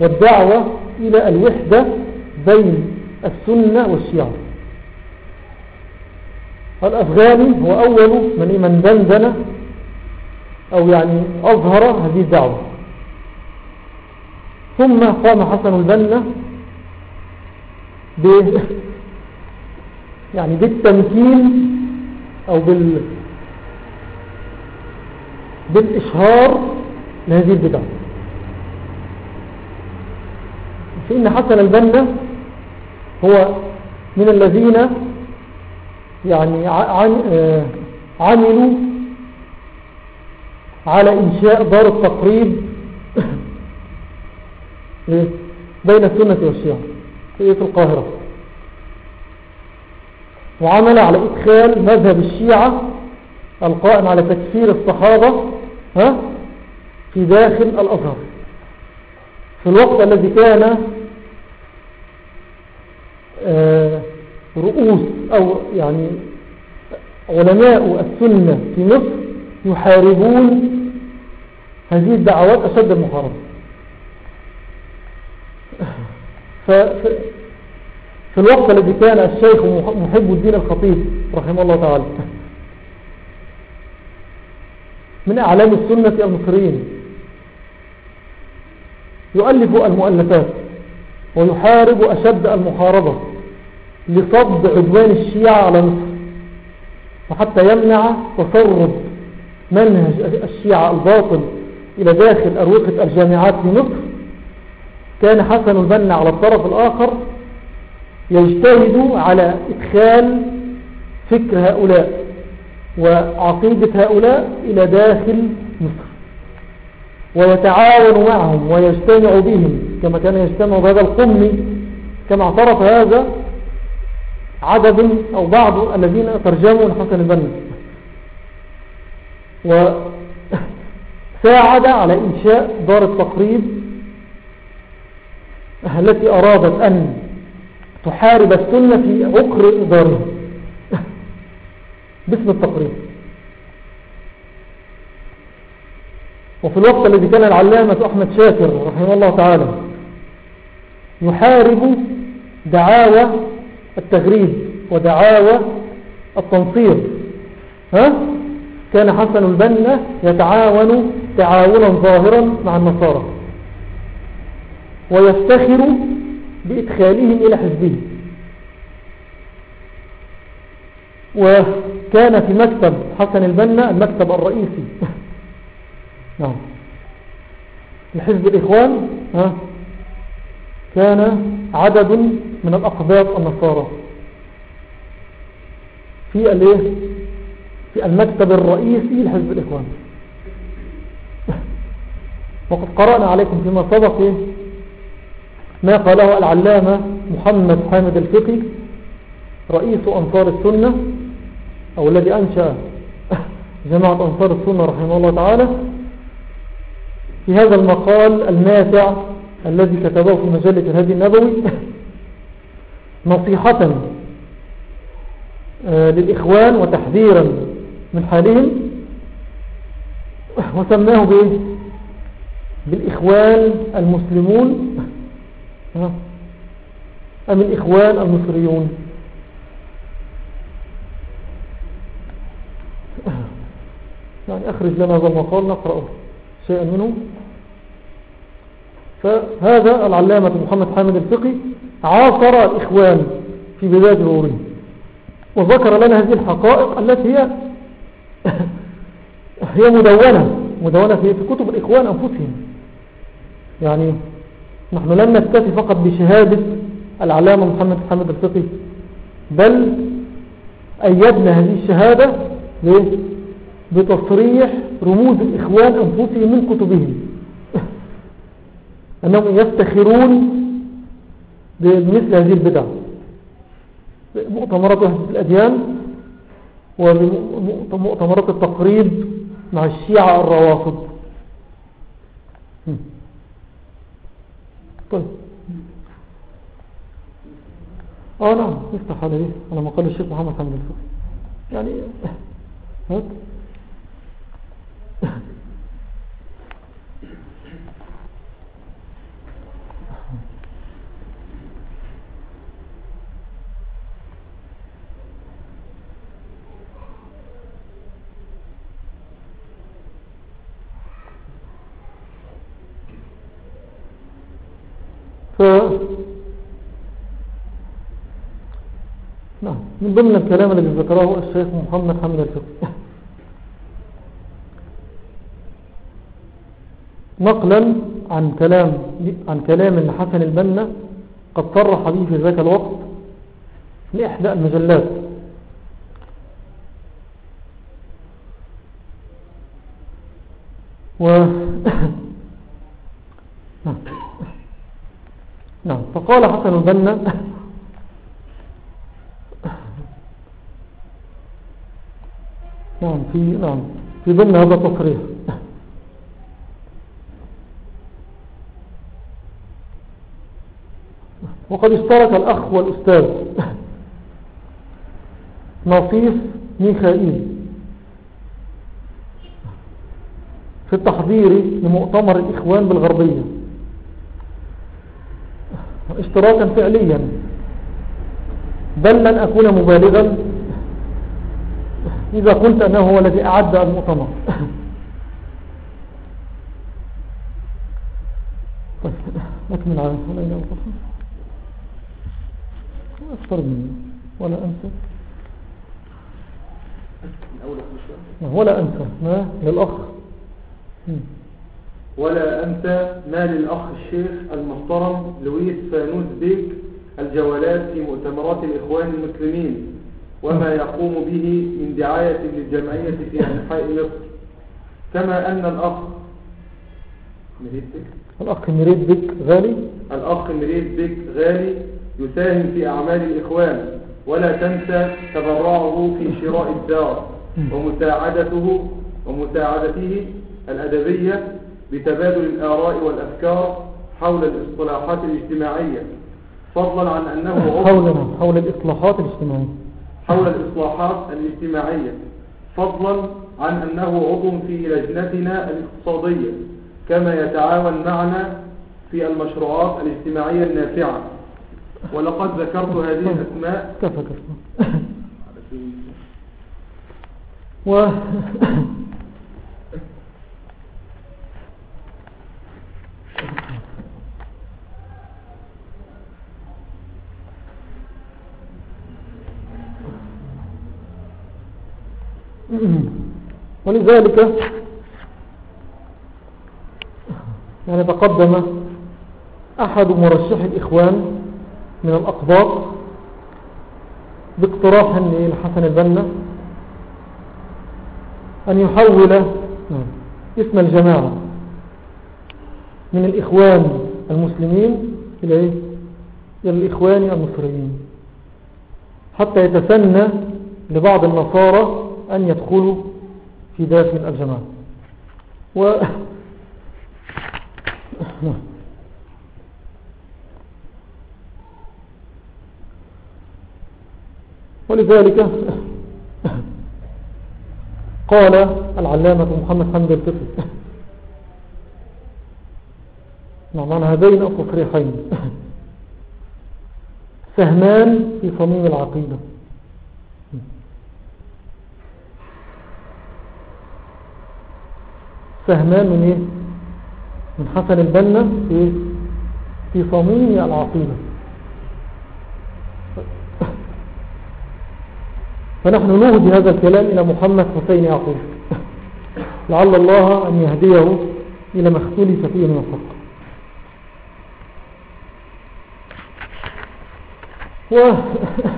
والدعوة إلى الوحدة بين السنة والشيعة. الأفغاني هو أول من من دندن أو يعني أظهر هذه الدعوة. ثم قام حسن البنا يعني بالتمكين أو بال بالإشهار لهذه البدع فإن حسن البنا هو من الذين يعني عن آه عملوا على إنشاء دار التقريب بين السنة والشيعة في القاهرة. وعمل على إدخال مذهب الشيعة القائم على تكفير الصحابة ها في داخل الأزهر. في الوقت الذي كان آه رؤوس أو يعني علماء السنة في مصر يحاربون هذه الدعوات أشد المحاربة. في الوقت الذي كان الشيخ محب الدين الخطيب رحمه الله تعالى. من أعلام السنة المصريين. يؤلف المؤلفات ويحارب أشد المحاربة لصد عدوان الشيعة على مصر وحتى يمنع تسرب منهج الشيعة الباطل إلى داخل أروقة الجامعات في مصر. كان حسن البنا على الطرف الآخر يجتهد على إدخال فكر هؤلاء وعقيدة هؤلاء إلى داخل مصر ويتعاون معهم ويجتمع بهم كما كان يجتمع بهذا القمي كما اعترف هذا عدد أو بعض الذين ترجموا حسن البنا. وساعد على إنشاء دار التقريب التي أرادت أن تحارب السنة في عقر دارها باسم التقريب وفي الوقت الذي كان العلامة أحمد شاكر رحمه الله تعالى يحارب دعاوى التغريب ودعاوى التنصير. ها؟ كان حسن البنا يتعاون تعاونا ظاهرا مع النصارى. ويفتخر بإدخالهم إلى حزبه. وكان في مكتب حسن البنا المكتب الرئيسي. نعم. لحزب الإخوان ها كان عدد من الأقباط النصارى. في الإيه؟ في المكتب الرئيسي لحزب الإخوان. وقد قرأنا عليكم فيما سبق ما قاله العلامة محمد حامد الفقي رئيس أنصار السنة أو الذي أنشأ جماعة أنصار السنة رحمه الله تعالى. في هذا المقال الماتع الذي كتبه في مجلة الهدي النبوي نصيحة آه، للإخوان وتحذيرا من حالهم. وسماه بإيه؟ بالإخوان المسلمون أم الإخوان المصريون؟ يعني أخرج لنا هذا المقال نقرأه. شيئا منه؟ فهذا العلامة محمد حامد الفقي عاصر الإخوان في بداية ظهورهم وذكر لنا هذه الحقائق التي هي هي مدونة مدونة في كتب الإخوان أنفسهم. يعني نحن لم نكتفي فقط بشهادة العلامة محمد حامد الفقي بل أيدنا هذه الشهادة بتصريح رموز الإخوان أنفسهم من كتبهم. أنهم يفتخرون بمثل هذه البدع. مؤتمرات وحدة الأديان ومؤتمرات التقريب مع الشيعة الروافض. طيب آه نعم افتح على إيه؟ على مقال الشيخ محمد حمد الفقه يعني هات. ف نعم من ضمن الكلام الذي ذكره الشيخ محمد حمد الفقه. نقلا عن كلام عن كلام لحسن البنا قد صرح به في ذاك الوقت لإحدى المجلات. و نعم. فقال حسن البنا نعم في نعم في ضمن هذا التصريح وقد اشترك الأخ والأستاذ نصيف ميخائيل في التحضير لمؤتمر الإخوان بالغربية. اشتراكا فعليا. بل لن أكون مبالغا. إذا قلت أنه هو الذي أعد المؤتمر. طيب أكمل على علينا الفصل أكثر مني. ولا أنسى ولا أنسى ما للأخ ولا أنسى ما للأخ الشيخ المحترم لويس فانوس بيك الجولات في مؤتمرات الإخوان المسلمين وما يقوم به من دعاية للجمعية في أنحاء مصر. كما أن الأخ مريد بك الأخ مريد بك غالي؟ الأخ مريد بك غالي يساهم في أعمال الإخوان ولا تنسى تبرعه في شراء الدار. ومساعدته ومساعدته الأدبية بتبادل الآراء والأفكار حول الاصطلاحات الاجتماعية فضلا عن أنه حول حول الإصلاحات الاجتماعية. حول الإصلاحات الاجتماعية فضلا عن أنه عضو في لجنتنا الاقتصادية كما يتعاون معنا في المشروعات الاجتماعية النافعة. ولقد ذكرت هذه الأسماء. كفى كفى و ولذلك يعني تقدم أحد مرشح الإخوان من الأقباط باقتراح للحسن البنا أن يحول اسم الجماعة من الإخوان المسلمين إلى إيه؟ الإخوان المصريين حتى يتسنى لبعض النصارى أن يدخلوا في داخل الجماعة. و ولذلك قال العلامة محمد حمد الفقه نعم هذين التصريحين سهمان في صميم العقيدة. سهمان من إيه؟ من حسن البنا في في صميم العقيدة. فنحن نهدي هذا الكلام إلى محمد حسين يعقوب. لعل الله أن يهديه إلى ما اختلف فيه من الحق. و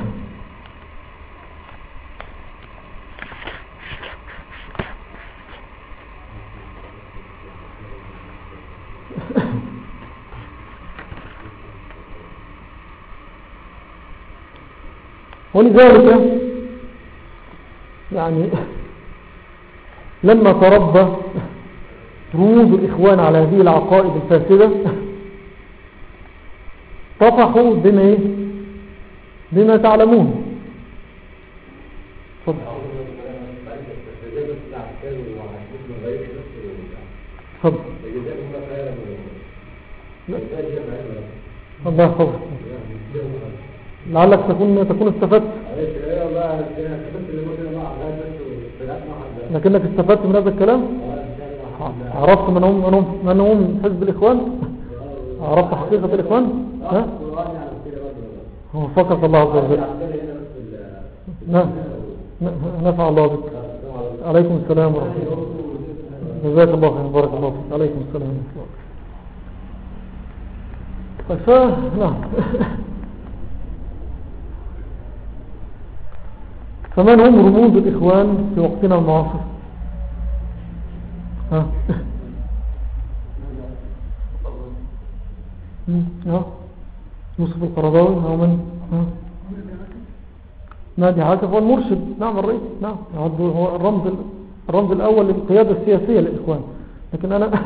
ولذلك يعني لما تربى روز الإخوان على هذه العقائد الفاسدة طفحوا بما, إيه؟ بما تعلمون. فضل فضل الله فضل لعلك تكون تكون استفدت. لكنك استفدت من هذا الكلام؟ عرفت من هم من هم, من هم حزب الإخوان؟ عرفت حقيقة الإخوان؟ ها؟ هو فقط الله عز وجل. نعم نفع الله بك. عليكم السلام ورحمة الله. جزاك الله خير بارك الله فيك. عليكم السلام ورحمة الله. ف فمن هم رموز الإخوان في وقتنا المعاصر؟ ها؟ ها؟ يوسف القرضاوي ها من ها؟ نادي عاكف هو المرشد. نعم الرئيس. نعم. هو الرمز الرمز الأول للقيادة السياسية للإخوان. لكن أنا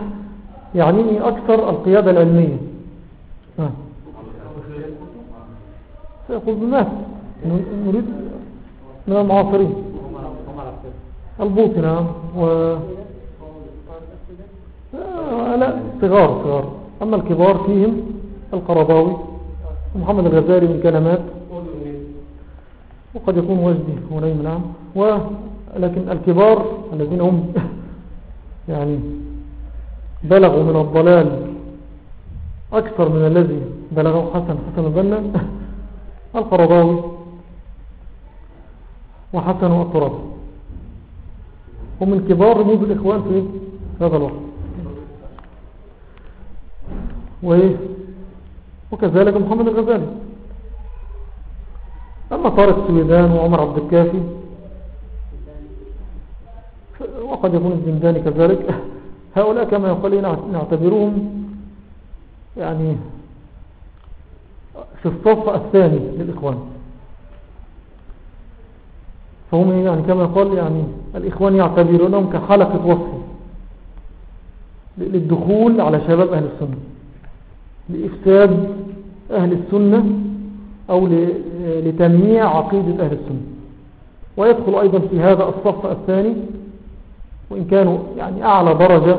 يعنيني أكثر القيادة العلمية. سيقول بماذا نريد من المعاصرين البوطي نعم و آه لا صغار صغار. أما الكبار فيهم القرضاوي ومحمد الغزالي من كلمات. وقد يكون وجدي ونيم نعم. ولكن الكبار الذين هم يعني بلغوا من الضلال أكثر من الذي بلغه حسن حسن البنا القرضاوي. وحسن والتراب. ومن كبار رموز الإخوان في هذا الوقت. وإيه؟ وكذلك محمد الغزالي. أما طارق السويدان وعمر عبد الكافي وقد يكون الزنداني كذلك هؤلاء كما يقول نعتبرهم يعني في الصف الثاني للإخوان. فهم يعني كما يقول يعني الإخوان يعتبرونهم كحلقة وصف للدخول على شباب أهل السنة لإفساد أهل السنة أو لتنميع عقيدة أهل السنة. ويدخل أيضا في هذا الصف الثاني وإن كانوا يعني أعلى درجة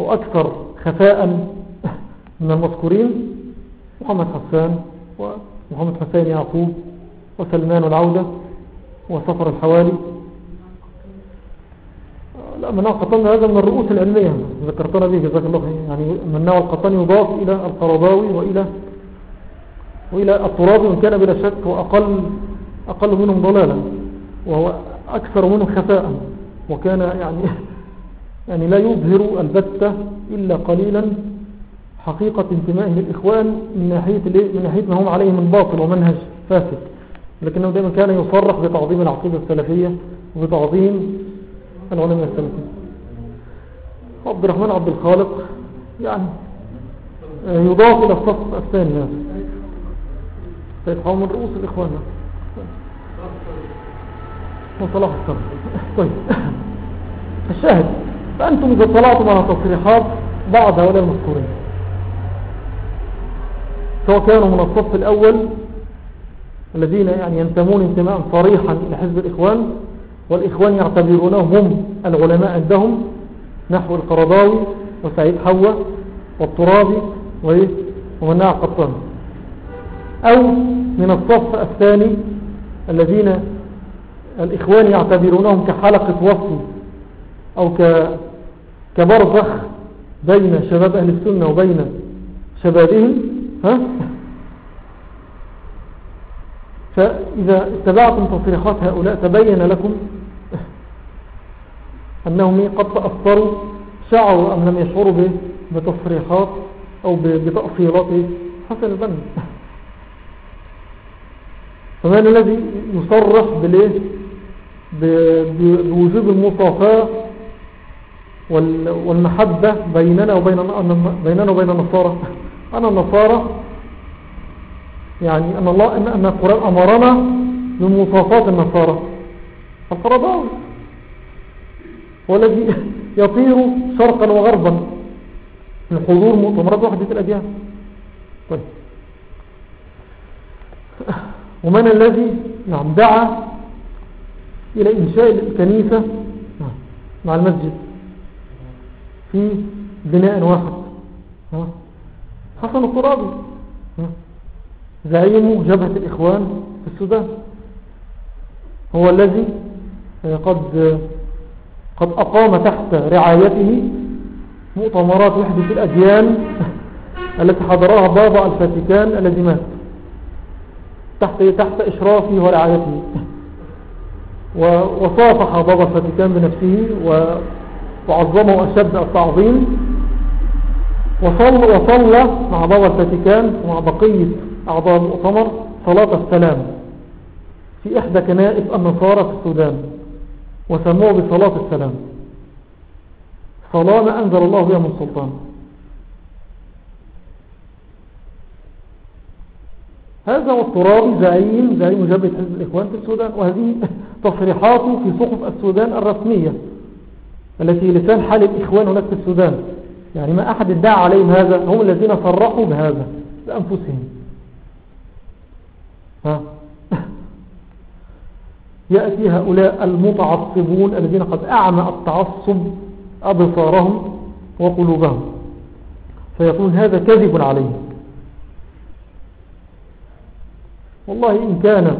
هو أكثر خفاء من المذكورين محمد حسان ومحمد حسين يعقوب وسلمان العودة. وسفر الحوالي لا مناع القطان هذا من الرؤوس العلمية ذكرتنا به جزاك الله يعني مناع القطان يضاف إلى القرضاوي وإلى وإلى الترابي وإن كان بلا شك هو أقل, أقل منهم ضلالا وهو أكثر منهم خفاء. وكان يعني يعني لا يظهر البتة إلا قليلا حقيقة انتمائه للإخوان من ناحية, من ناحية ما هم عليه من باطل ومنهج فاسد. لكنه دائما كان يصرح بتعظيم العقيدة السلفية وبتعظيم العلماء السلفيين. عبد الرحمن عبد الخالق يعني يضاف إلى الصف الثاني. سيد من رؤوس الإخوان. وصلاح الصبر طيب. الشاهد فأنتم إذا طلعتم على تصريحات بعض هؤلاء المذكورين سواء كانوا من الصف الأول الذين يعني ينتمون انتماء صريحا إلى حزب الإخوان والإخوان يعتبرونهم هم العلماء عندهم نحو القرضاوي وسعيد حوا والترابي ومناع قطان. أو من الصف الثاني الذين الإخوان يعتبرونهم كحلقة وصل أو كبرزخ بين شباب أهل السنة وبين شبابهم ها؟ فإذا اتبعتم تصريحات هؤلاء تبين لكم أنهم قد تأثروا شعروا أم لم يشعروا بتصريحات أو بتأصيلات حسن البن فمن الذي يصرح بوجوب المصافاة والمحبة بيننا وبين بيننا وبين النصارى. أنا النصارى يعني أن الله أن, القرآن أمرنا بمصافات النصارى. القرضاوي هو الذي يطير شرقا وغربا من حضور مؤتمرات وحدة الأديان. طيب. ومن الذي نعم دعا إلى إنشاء الكنيسة؟ نعم، مع المسجد. في بناء واحد. حسن الترابي زعيم جبهة الإخوان في السودان. هو الذي قد قد أقام تحت رعايته مؤتمرات وحدة الأديان التي حضرها بابا الفاتيكان الذي مات تحت تحت إشرافه ورعايته. وصافح بابا الفاتيكان بنفسه وعظمه أشد التعظيم. وصل وصلى مع بابا الفاتيكان ومع بقية أعضاء المؤتمر صلاة السلام في إحدى كنائس النصارى في السودان وسموه بصلاة السلام. صلاة ما أنزل الله بها من سلطان. هذا هو الترابي زعيم زعيم جبهة حزب الإخوان في السودان وهذه تصريحاته في سقف السودان الرسمية التي لسان حال الإخوان هناك في السودان. يعني ما أحد ادعى عليهم هذا هم الذين صرحوا بهذا بأنفسهم يأتي هؤلاء المتعصبون الذين قد أعمى التعصب أبصارهم وقلوبهم. فيكون هذا كذب عليهم. والله إن كان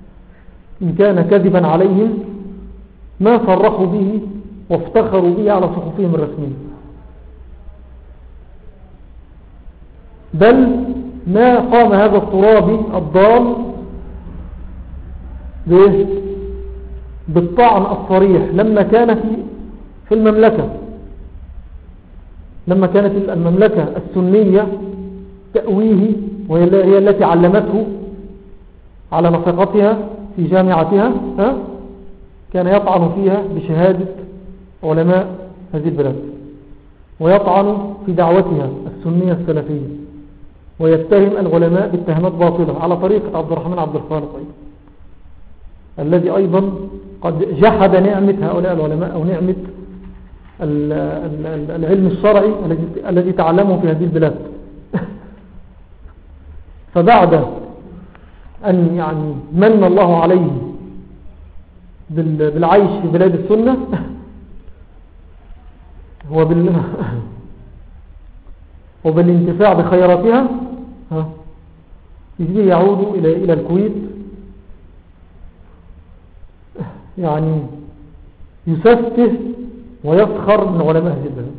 إن كان كذبا عليهم ما صرحوا به وافتخروا به على صحفهم الرسمية. بل ما قام هذا الترابي الضال بالطعن الصريح لما كان في في المملكة. لما كانت المملكة السنية تأويه وهي التي علمته على نفقتها في جامعتها ها؟ كان يطعن فيها بشهادة علماء هذه البلاد ويطعن في دعوتها السنية السلفية. ويتهم العلماء باتهامات باطلة على طريقة عبد الرحمن عبد الخالق أيضا الذي أيضا قد جحد نعمة هؤلاء العلماء أو نعمة العلم الشرعي الذي تعلمه في هذه البلاد. فبعد أن يعني من الله عليه بالعيش في بلاد السنة وبال وبالانتفاع بخيراتها يجي يعود إلى إلى الكويت. يعني يسفه ويسخر من علماء هذه البلد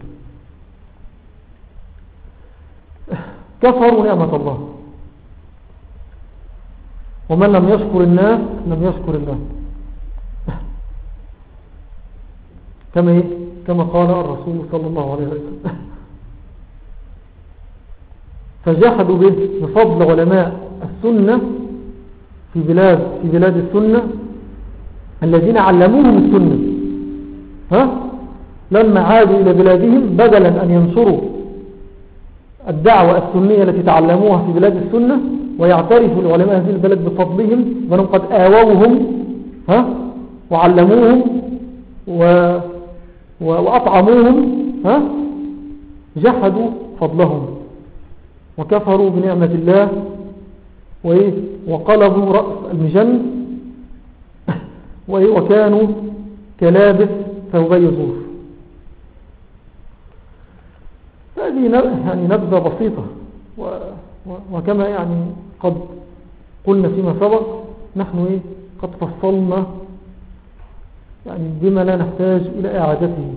كفروا نعمة الله. ومن لم يشكر الناس لم يشكر الله. كما؟ كما قال الرسول صلى الله عليه وسلم. فجحدوا به بفضل علماء السنة في بلاد في بلاد السنة الذين علموهم السنة. ها؟ لما عادوا إلى بلادهم بدلا أن ينشروا الدعوة السنية التي تعلموها في بلاد السنة ويعترف العلماء هذه البلد بفضلهم وأنهم قد آووهم ها؟ وعلموهم و وأطعموهم ها؟ جحدوا فضلهم. وكفروا بنعمة الله وقلبوا رأس المجن وكانوا كلابس ثوبي زور هذه يعني نبذة بسيطة. وكما يعني قد قلنا فيما سبق نحن إيه؟ قد فصلنا يعني بما لا نحتاج إلى إعادته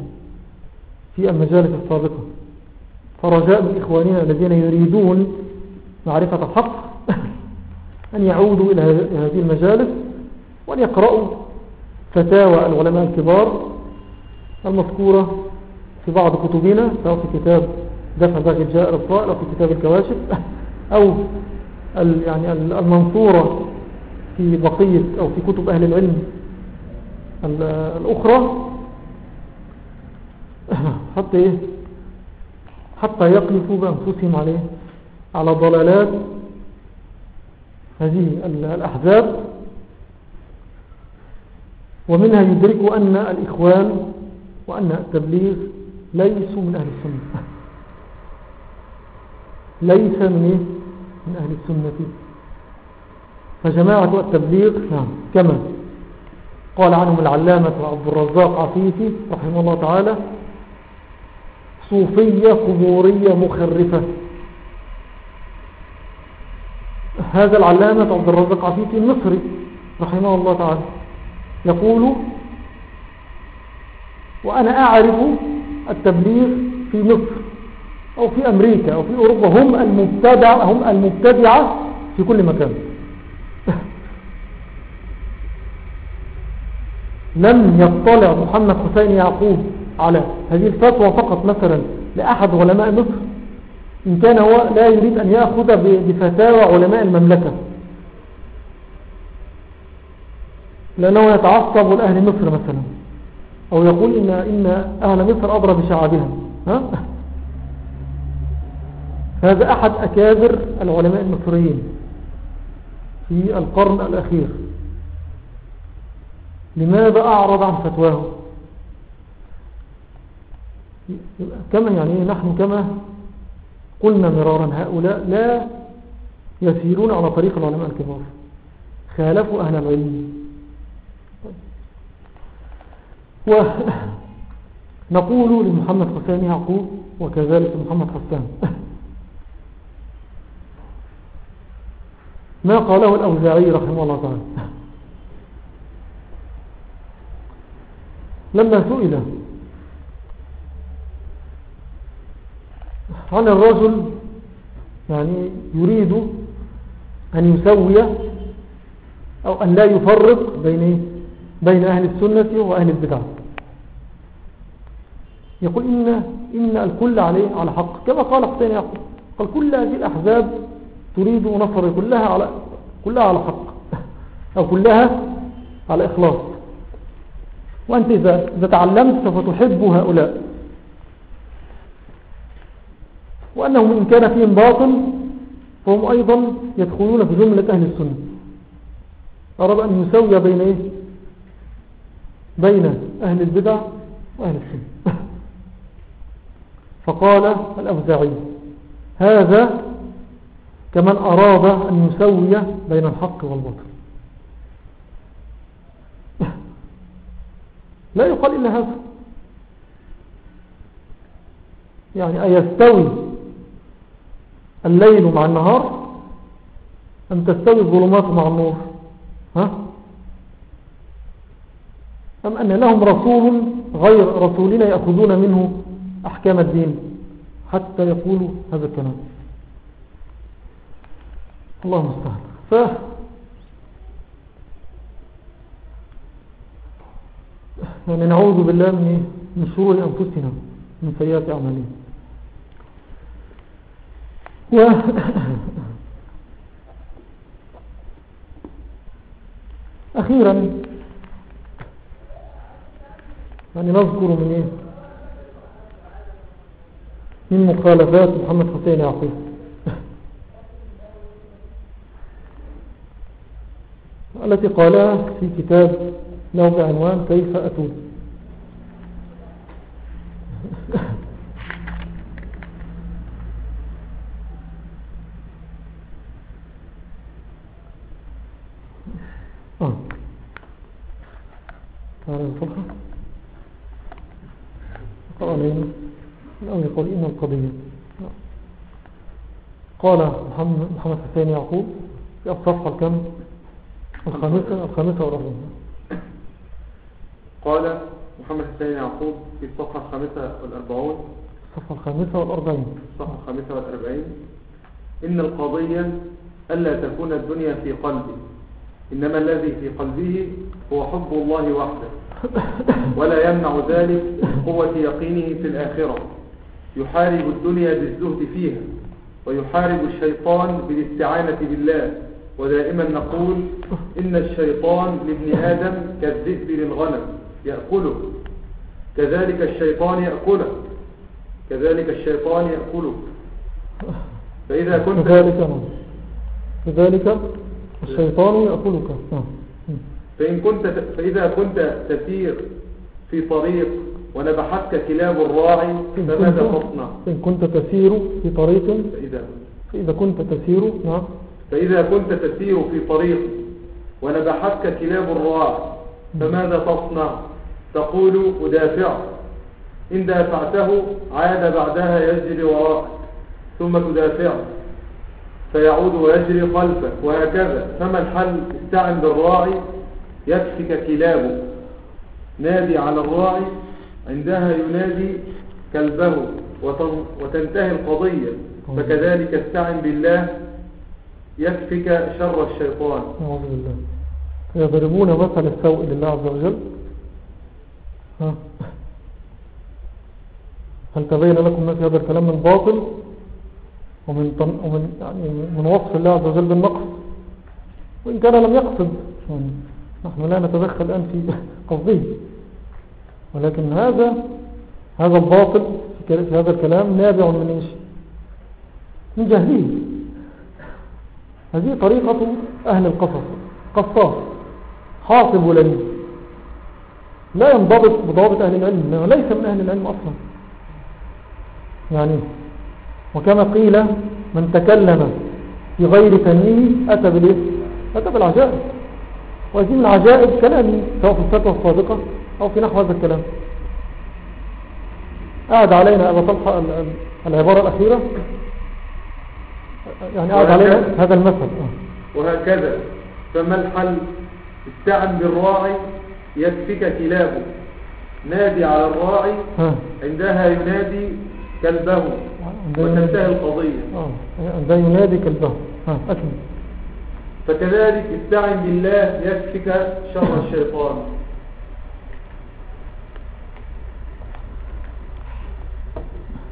في المجالس السابقة. فرجاء إخواننا الذين يريدون معرفة الحق أن يعودوا إلى هذه المجالس وأن يقرأوا فتاوى العلماء الكبار المذكورة في بعض كتبنا سواء في كتاب دفع باقي الجاء الصائل أو في كتاب الكواشف أو يعني المنصورة في بقية أو في كتب أهل العلم الأخرى. حتى إيه؟ حتى يقلفوا بأنفسهم عليه على ضلالات هذه الأحزاب. ومنها يدركوا أن الإخوان وأن التبليغ ليسوا من أهل السنة. ليس من, إيه؟ من أهل السنة. فجماعة التبليغ نعم كما قال عنهم العلامة عبد الرزاق عفيفي رحمه الله تعالى صوفية قبورية مخرفة. هذا العلامة عبد الرزاق عفيفي المصري رحمه الله تعالى. يقول وأنا أعرف التبليغ في مصر أو في أمريكا أو في أوروبا هم المبتدع هم المبتدعة في كل مكان. لم يطلع محمد حسين يعقوب على هذه الفتوى فقط مثلا لأحد علماء مصر إن كان هو لا يريد أن يأخذ بفتاوى علماء المملكة. لأنه يتعصب لأهل مصر مثلا أو يقول إن, إن أهل مصر أضرى بشعبها ها؟ هذا أحد أكابر العلماء المصريين في القرن الأخير. لماذا أعرض عن فتواه؟ كما يعني نحن كما قلنا مرارا هؤلاء لا يسيرون على طريق العلماء الكبار. خالفوا أهل العلم. ونقول لمحمد حسين يعقوب وكذلك محمد حسان ما قاله الأوزاعي رحمه الله تعالى. لما سئل عن الرجل يعني يريد أن يسوي أو أن لا يفرق بين بين أهل السنة وأهل البدع؟ يقول إن, إن الكل عليه على حق كما قال حسين يقول قال كل هذه الأحزاب تريد نصر كلها على كلها على حق أو كلها على إخلاص. وأنت إذا تعلمت سوف تحب هؤلاء. وأنهم إن كان فيهم باطل فهم أيضا يدخلون في جملة أهل السنة. أراد أن يسوي بين إيه؟ بين أهل البدع وأهل السنة. فقال الأفزاعي هذا كمن أراد أن يسوي بين الحق والبطل لا يقال إلا هذا. يعني أيستوي الليل مع النهار أم تستوي الظلمات مع النور. ها؟ أم أن لهم رسول غير رسولنا يأخذون منه أحكام الدين حتى يقولوا هذا الكلام؟ الله مستعان ف يعني نعوذ بالله من شرور أنفسنا من سيئات أعمالنا. و أخيرا يعني نذكر من إيه؟ من مخالفات محمد حسين يعقوب. التي قالها في كتاب له بعنوان كيف أتوب آه. تعالى الفرحة قال علينا الأول يقول إن القضية قال محمد, محمد حسين يعقوب في الصفحة الكم؟ الخامسة الخامسة والأربعين قال محمد حسين يعقوب في الصفحة الخامسة والأربعون. الصفحة الخامسة والأربعين. الصفحة الخامسة والأربعين. إن القضية ألا تكون الدنيا في قلبي إنما الذي في قلبه هو حب الله وحده ولا يمنع ذلك قوة يقينه في الآخرة يحارب الدنيا بالزهد فيها. ويحارب الشيطان بالاستعانة بالله. ودائما نقول إن الشيطان لابن آدم كالذئب للغنم يأكله. كذلك الشيطان يأكله. كذلك الشيطان يأكله. فإذا كنت كذلك نعم. كذلك الشيطان يأكلك. نعم. فإن كنت فإذا كنت تسير في طريق ونبحتك كلاب الراعي فماذا تصنع إن كنت تسير في طريق فإذا, فإذا كنت تسير نعم. فإذا كنت تسير في طريق ونبحتك كلاب الراعي فماذا تصنع تقول أدافع. إن دافعته عاد بعدها يجري وراءك ثم تدافعه فيعود ويجري خلفك وهكذا. فما الحل؟ استعن بالراعي يكفك كلابه. نادي على الراعي عندها ينادي كلبه وتن- وتنتهي القضية. فكذلك استعن بالله يكفك شر الشيطان. أعوذ بالله. يضربون مثل السوء لله عز وجل. ها. هل تبين لكم ما في هذا الكلام من باطل؟ ومن, ومن يعني من وصف الله عز وجل بالنقص؟ وإن كان لم يقصد. نحن لا نتدخل الآن في قصده ولكن هذا هذا الباطل في هذا الكلام نابع من إيش؟ من جهله هذه طريقة أهل القصص. قصاص حاصب ولني لا ينضبط بضابط أهل العلم لأنه ليس من أهل العلم أصلا. يعني وكما قيل من تكلم في غير تنويه أتى بالإيه؟ أتى بالعجائب. وهذه من عجائب كلامي سواء في الفتوى الصادقة أو في نحو هذا الكلام. قاعد علينا أبا طلحة ال- ال- العبارة الأخيرة. يعني قاعد علينا هذا المثل آه. وهكذا. فما الحل؟ استعن بالراعي يكفك كلابه. نادي على الراعي ها عندها ينادي كلبه. وتنتهي القضية. آه. عندما ينادي كلبه. أكمل. فكذلك استعن بالله يكفك شر الشيطان.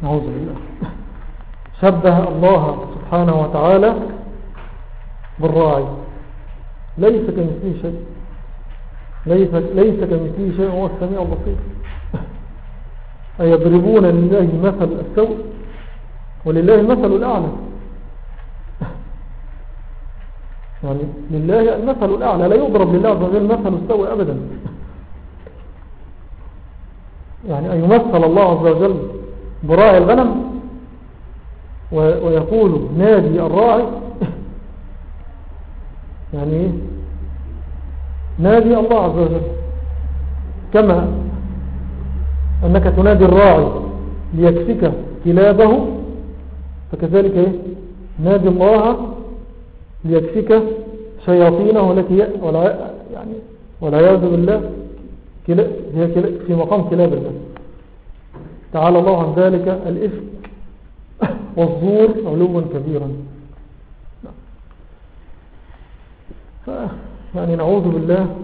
نعوذ بالله. شبه الله سبحانه وتعالى بالراعي ليس كمثله شيء. ليس, ليس كمثله شيء هو السميع البصير. أيضربون لله مثل السوء؟ ولله المثل الأعلى. يعني لله المثل الأعلى. لا يضرب لله عز وجل مثل السوء أبدا. يعني أن يمثل الله عز وجل براعي الغنم ويقول نادي الراعي يعني إيه؟ نادي الله عز وجل كما أنك تنادي الراعي ليكفك كلابه فكذلك إيه؟ نادي الله ليكفك شياطينه التي ولا يعني والعياذ بالله كلا هي في مقام كلاب الله تعالى الله عن ذلك الإفك والزور علوا كبيرا. يعني نعوذ بالله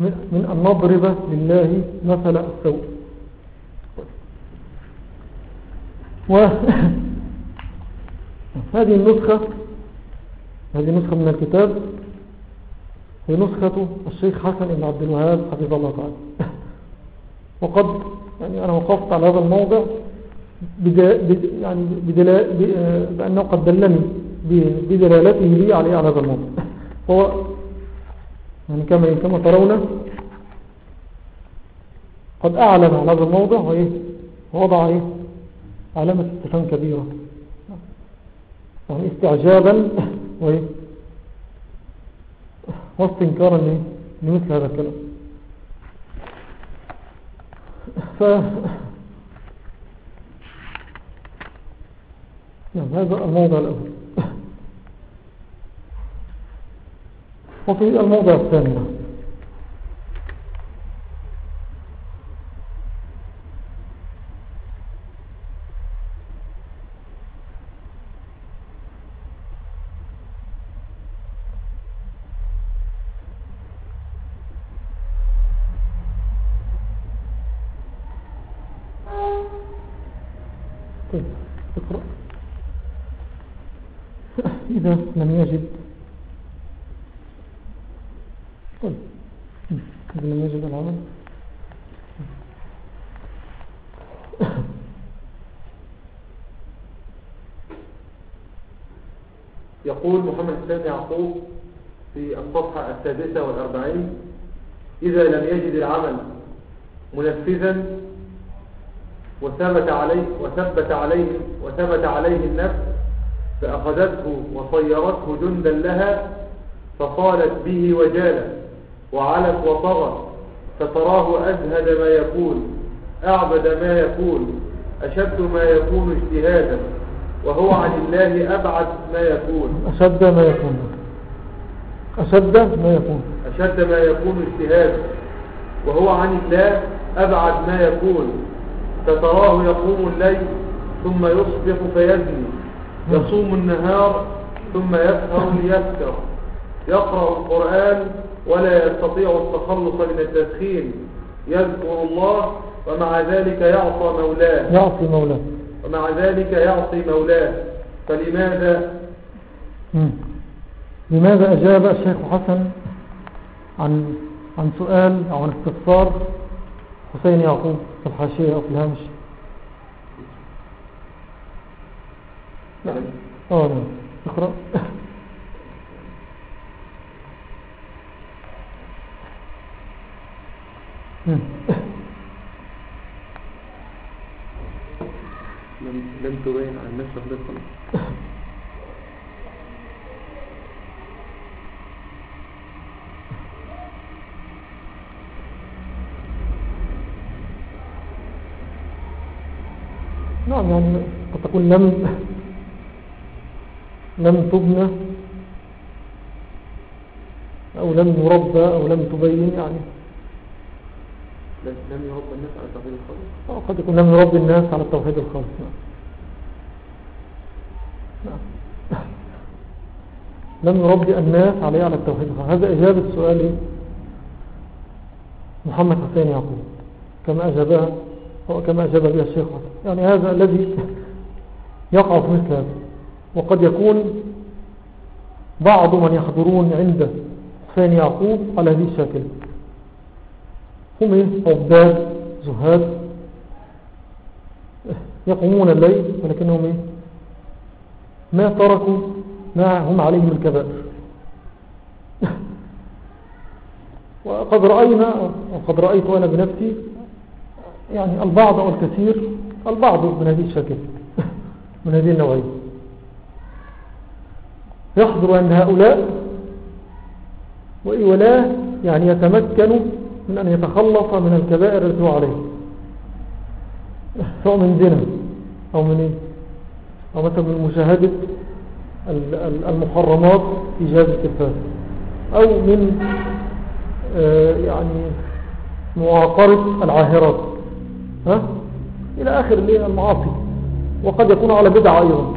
من أن نضرب لله مثل السوء. وهذه النسخة هذه نسخة من الكتاب هي نسخة الشيخ حسن بن عبد الوهاب حفظه الله تعالى. وقد يعني أنا وقفت على هذا الموضع يعني بأنه قد دلني بدلالته لي عليه على هذا الموضع. هو يعني كما كما ترون قد أعلن على هذا الموضع ووضع إيه؟ علامة استفهام كبيرة. يعني استعجابا واستنكارا لمثل هذا الكلام. ف نعم هذا الموضع الأول وفي الموضع الثاني طيب اقرأ يجد طيب إذا لم يجد العمل. يقول محمد حسين يعقوب في الصفحة السادسة والأربعين إذا لم يجد العمل منفذا وثبت عليه وثبت عليه وثبت عليه النفس فأخذته وصيرته جندا لها فقالت به وجالت وعلت وطغت فتراه أزهد ما يكون أعبد ما يكون أشد ما يكون اجتهادا وهو عن الله أبعد ما يكون. أشد ما يكون. أشد ما يكون. أشد ما يكون اجتهادا وهو عن الله أبعد ما يكون. فتراه يقوم الليل ثم يصبح فيزني. يصوم النهار ثم يسهر ليسكر يقرأ القرآن ولا يستطيع التخلص من التدخين. يذكر الله ومع ذلك يعصى مولاه. يعطي مولاه. ومع ذلك يعصي مولاه. فلماذا؟ مم. لماذا أجاب الشيخ حسن عن عن سؤال أو عن استفسار حسين يعقوب في الحاشية أو في الهامش؟ آه نعم. اقرأ. لم, لم تبين عن نفسك دقا نعم يعني قد تكون لم لم تبنى أو لم يربى أو لم تبين يعني. لم يربى الناس على توحيد الخالق أو قد يكون لم يربي الناس على التوحيد الخالص. نعم. نعم. لم يربي الناس عليه على التوحيد الخالص. هذا إجابة سؤال محمد حسين يعقوب. كما أجابها أو كما أجاب بها الشيخ. يعني هذا الذي يقع في مثل هذا. وقد يكون بعض من يحضرون عند حسين يعقوب على هذه الشاكلة هم إيه؟ عباد زهاد يقومون الليل ولكنهم إيه؟ ما تركوا ما هم عليه الكبائر وقد رأينا وقد رأيت أنا بنفسي يعني البعض أو الكثير البعض من هذه الشكل من هذه النوعية يحضر أن هؤلاء ولا يعني يتمكن من أن يتخلص من الكبائر التي هو عليه سواء من زنا أو من إيه؟ أو مثلا من مشاهدة المحرمات في جهاز التلفاز. أو من آه يعني معاقرة العاهرات. ها؟ إلى آخر المعاصي. وقد يكون على بدعة أيضا.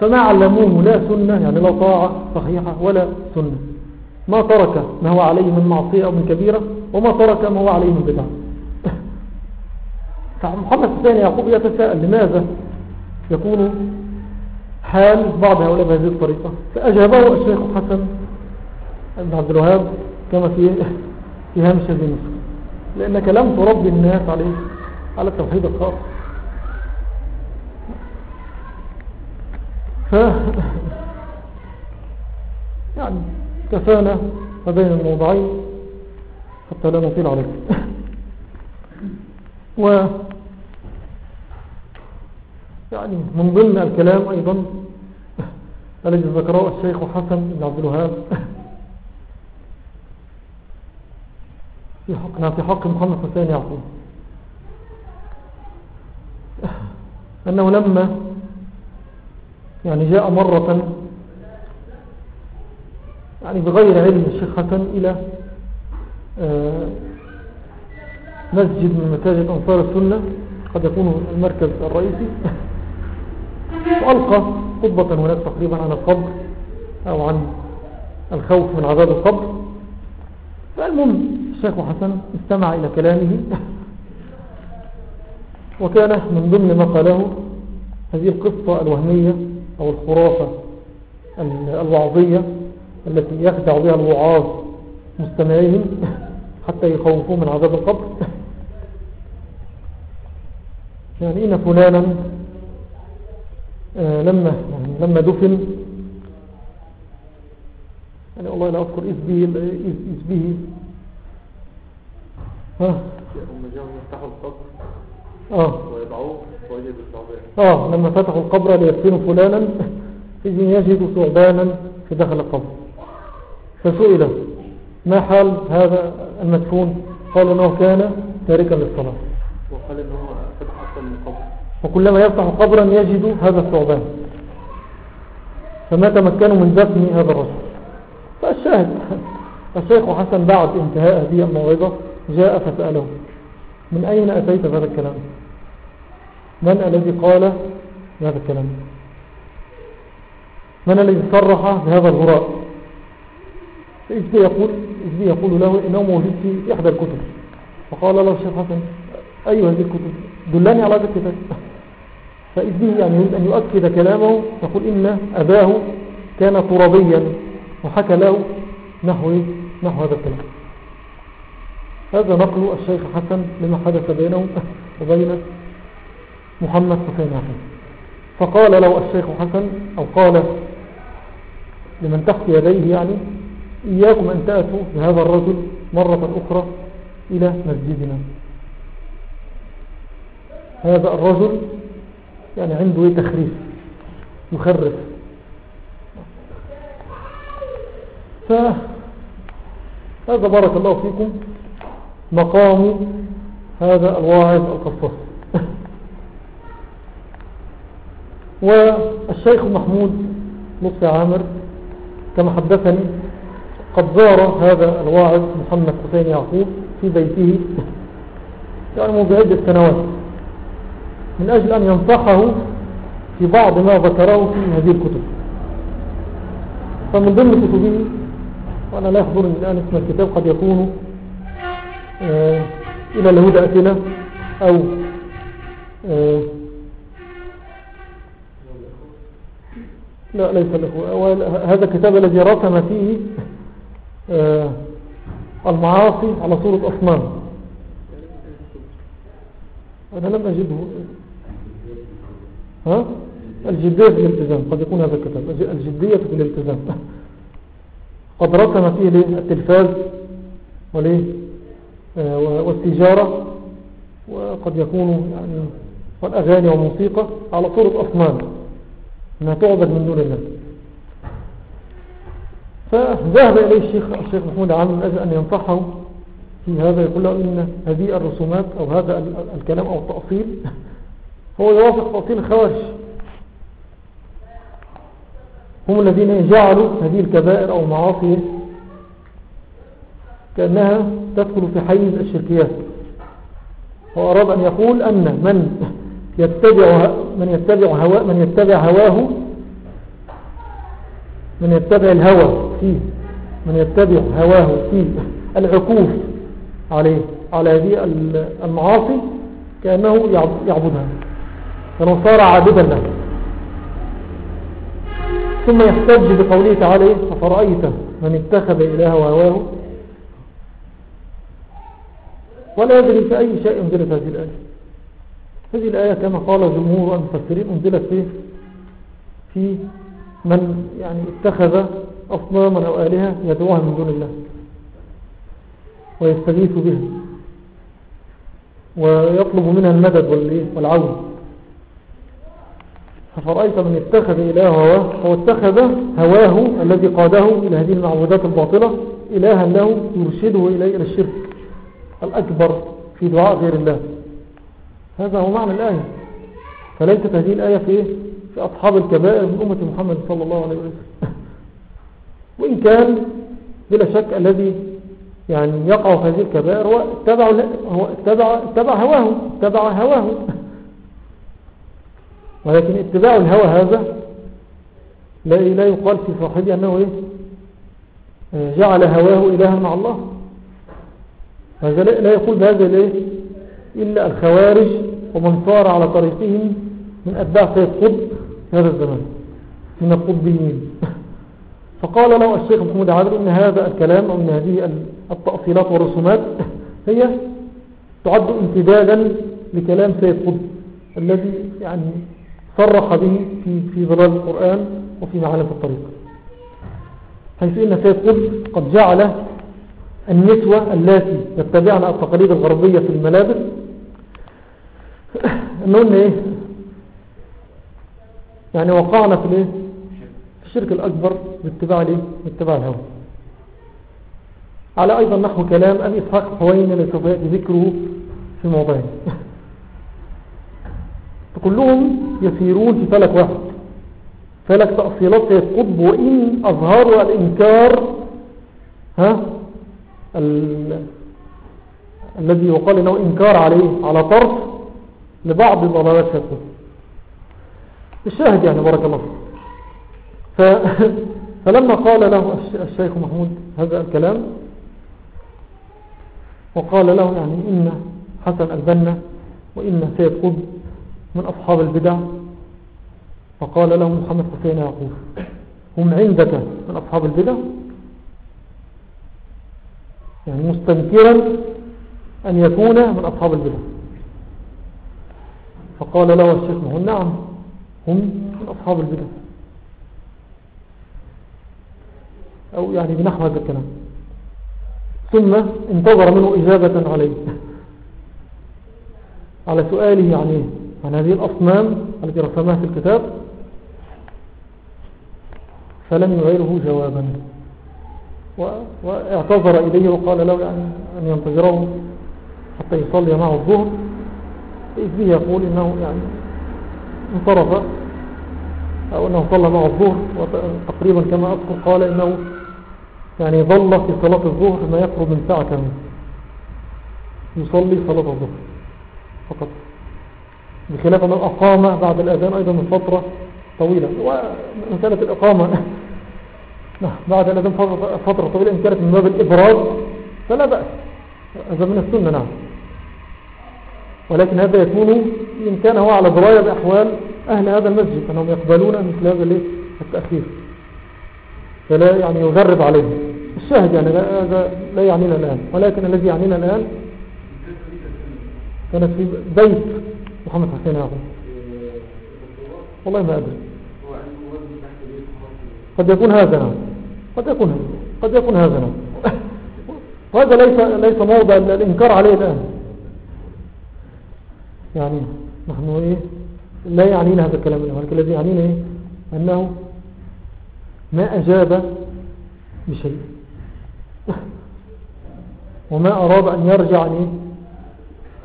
فما علموه لا سنة يعني لا طاعة صحيحة ولا سنة. ما ترك ما هو عليه من معصية أو من كبيرة وما ترك ما هو عليه من بدعة. فمحمد الثاني يعقوب يتساءل لماذا يكون حال بعض هؤلاء بهذه الطريقة؟ فأجابه الشيخ حسن بن عبد الوهاب كما في في هامش هذه النسخة لأنك لم تربي الناس عليه على التوحيد الخاص. ف يعني كفانا ما بين الموضعين حتى لا نطيل عليك. و يعني من ضمن الكلام أيضا الذي ذكره الشيخ حسن بن عبد الوهاب في حق في حق محمد حسين يعقوب. أنه لما يعني جاء مرة يعني بغير علم حسن إلى آه، مسجد من مساجد أنصار السنة قد يكون المركز الرئيسي. وألقى خطبة هناك تقريبا عن القبر أو عن الخوف من عذاب القبر. فالمهم الشيخ حسن استمع إلى كلامه. وكان من ضمن ما قاله هذه القصة الوهمية أو الخرافة الوعظية التي يخدع بها الوعاظ مستمعيهم حتى يخوفوا من عذاب القبر. يعني إن فلانا آه، لما يعني لما دفن يعني والله لا أذكر إذ به, إذ به. ها؟ القبر. ويضعوه ويجدوا الثعبان آه لما فتحوا القبر ليدفنوا فلانا إذن يجدوا ثعبانا في داخل القبر. فسئل ما حال هذا المدفون؟ قالوا أنه كان تاركا للصلاة. وقال أنه فتح أصلا من القبر. وكلما يفتح قبرا يجد هذا الثعبان. فما تمكنوا من دفن هذا الرجل. فالشاهد الشيخ حسن بعد انتهاء هذه الموعظة جاء فسأله من أين أتيت هذا الكلام؟ من الذي قال هذا الكلام؟ من الذي صرح بهذا الغراء؟ فإذ يقول, يقول له إنه موجود في إحدى الكتب. فقال له الشيخ حسن أي هذه الكتب دلني على هذا الكتاب فإذ يعني يريد أن يؤكد كلامه يقول إن أباه كان ترابيا وحكى له نحو, نحو هذا الكلام. هذا نقل الشيخ حسن لما حدث بينه وبين محمد حسين حسن فقال له الشيخ حسن أو قال لمن تحت يديه يعني إياكم أن تأتوا بهذا الرجل مرة أخرى إلى مسجدنا. هذا الرجل يعني عنده تخريف يخرف. فهذا بارك الله فيكم مقام هذا الواعظ القصص والشيخ محمود لطفي عامر كما حدثني قد زار هذا الواعظ محمد حسين يعقوب في بيته يعني بعدة سنوات من أجل أن ينصحه في بعض ما ذكره في هذه الكتب. فمن ضمن كتبه وأنا لا يحضرني الآن اسم الكتاب قد يكون آه إلى الهدى أتنا أو آه لا ليس له. هذا الكتاب الذي رسم فيه آه المعاصي على صورة أصنام أنا لم أجده. ها؟ الجدية في الالتزام. قد يكون هذا الكتاب. الجدية في الالتزام. قد رسم فيه التلفاز آه، والتجارة. وقد يكون يعني والأغاني والموسيقى على صورة أصنام ما تعبد من دون الله فذهب إليه الشيخ, الشيخ محمود عام من أجل أن ينصحه في هذا يقول له إن هذه الرسومات أو هذا الكلام أو التأصيل هو يوافق تأصيل الخوارج. هم الذين جعلوا هذه الكبائر أو المعاصي كأنها تدخل في حيز الشركيات. هو أراد أن يقول أن من يتبع من يتبع هوا من يتبع هواه من يتبع الهوى فيه من يتبع هواه في العكوف عليه على هذه المعاصي كأنه يعبدها. فنصار صار عابدا له. ثم يحتج بقوله تعالى ففرأيت من اتخذ إله وهواه؟ ولا يدري في أي شيء انزلت هذه الآية هذه الآية كما قال جمهور المفسرين أنزلت فيه في من يعني اتخذ أصناما أو آلهة يدعوها من دون الله ويستغيث بها ويطلب منها المدد والعون. ففرأيت من اتخذ إله هواه هو اتخذ هواه الذي قاده إلى هذه المعبودات الباطلة إلها له يرشده إليه إلى الشرك الأكبر في دعاء غير الله. هذا هو معنى الآية. فليست هذه الآية في, في أصحاب الكبائر من أمة محمد صلى الله عليه وسلم. وإن كان بلا شك الذي يعني يقع في هذه الكبائر هو اتبع, هو اتبع, اتبع هواه اتبع هواه. ولكن اتباع الهوى هذا لا, لا يقال في صاحبه أنه إيه؟ جعل هواه إلها مع الله. هذا لا يقول بهذا ليه إلا الخوارج ومن صار على طريقهم من أتباع سيد قطب هذا الزمان من القطبيين. فقال له الشيخ محمود عادل إن هذا الكلام أو إن هذه التأصيلات والرسومات هي تعد امتدادا لكلام سيد قطب الذي يعني صرح به في, في ظلال القرآن وفي معالم الطريق. حيث إن سيد قطب قد جعل النسوة التي يتبعن التقاليد الغربية في الملابس أنهن إيه؟ يعني وقعنا في الإيه؟ في الشرك الأكبر باتباع الإيه؟ باتباع الهوى. على أيضا نحو كلام أبي إسحاق حوين الذي سوف يأتي ذكره في موضعين. فكلهم يسيرون في فلك واحد. فلك تأصيلات سيد قطب وإن أظهروا الإنكار ها؟ ال... الذي يقال إنه إنكار عليه على طرف لبعض ضلالات قطب الشاهد يعني بارك الله ف... فلما قال له الشيخ محمود هذا الكلام وقال له يعني إن حسن البنا وإن سيد قطب من أصحاب البدع فقال له محمد حسين يعقوب هم عندك من أصحاب البدع؟ يعني مستنكرا أن يكون من أصحاب البدع. فقال له الشيخ مهن نعم هم من أصحاب البدع. أو يعني بنحو هذا الكلام. ثم انتظر منه إجابة عليه. على سؤاله يعني عن هذه الأصنام التي رسمها في الكتاب فلم يغيره جوابا. واعتذر إليه وقال له يعني أن ينتظره حتى يصلي معه الظهر. به يقول إنه يعني انصرف أو أنه صلى معه الظهر وتقريبا كما أذكر قال إنه يعني ظل في صلاة الظهر ما يقرب من ساعة كاملة. يصلي صلاة الظهر فقط. بخلاف من أقام بعد الأذان أيضا من فترة طويلة. ومسألة الإقامة بعد الأذان فترة طويلة إن كانت من باب الإبراز فلا بأس. هذا من السنة نعم. ولكن هذا يكون إن كان هو على دراية بأحوال أهل هذا المسجد أنهم يقبلون مثل هذا التأخير. فلا يعني يغرب عليهم. الشاهد يعني هذا لا يعنينا الآن. ولكن الذي يعنينا الآن كانت في بيت محمد حسين يعقوب والله ما أدري. قد يكون هذا نعم. قد يكون قد يكون هذا نعم. وهذا ليس ليس موضع الإنكار عليه الآن. يعني نحن إيه؟ لا يعنينا هذا الكلام ولكن الذي يعنينا إيه؟ أنه ما أجاب بشيء. وما أراد أن يرجع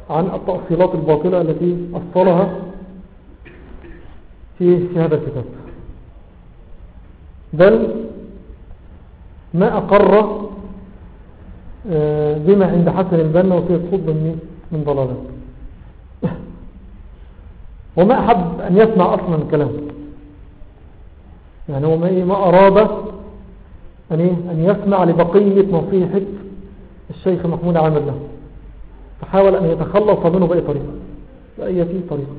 عن, التأصيلات الباطلة التي أصلها في, في هذا الكتاب. بل ما أقر آه، بما عند حسن البنا خطب من, من ضلالات وما أحب أن يسمع أصلا الكلام يعني هو ما أراد أن؟ أن يسمع لبقية نصيحة الشيخ محمود عامر له. فحاول أن يتخلص منه بأي طريقة بأي طريقة.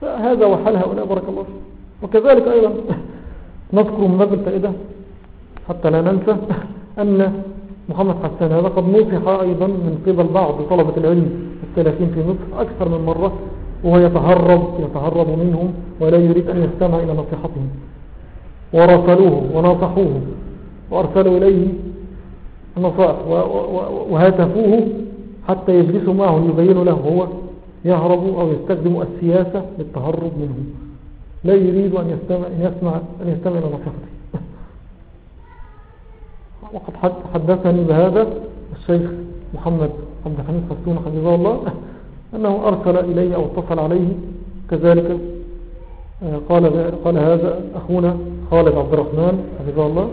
فهذا وحال هؤلاء بارك الله وكذلك أيضا نذكر من باب الفائدة حتى لا ننسى أن محمد حسان هذا قد نصح أيضا من قبل بعض طلبة العلم الثلاثين في مصر أكثر من مرة. وهو يتهرب يتهرب منهم ولا يريد أن يستمع إلى نصيحتهم. ورسلوه ونصحوه وأرسلوا إليه النصائح. وهاتفوه حتى يجلسوا معه ليبينوا له هو يهرب أو يستخدم السياسة للتهرب منه لا يريد أن يستمع, أن يسمع, أن يستمع إلى نصيحته. وقد حدثني بهذا الشيخ محمد عبد الحميد فستون حفظه الله. أنه أرسل إليه أو اتصل عليه. كذلك آه، قال, قال هذا أخونا خالد عبد الرحمن حفظه الله.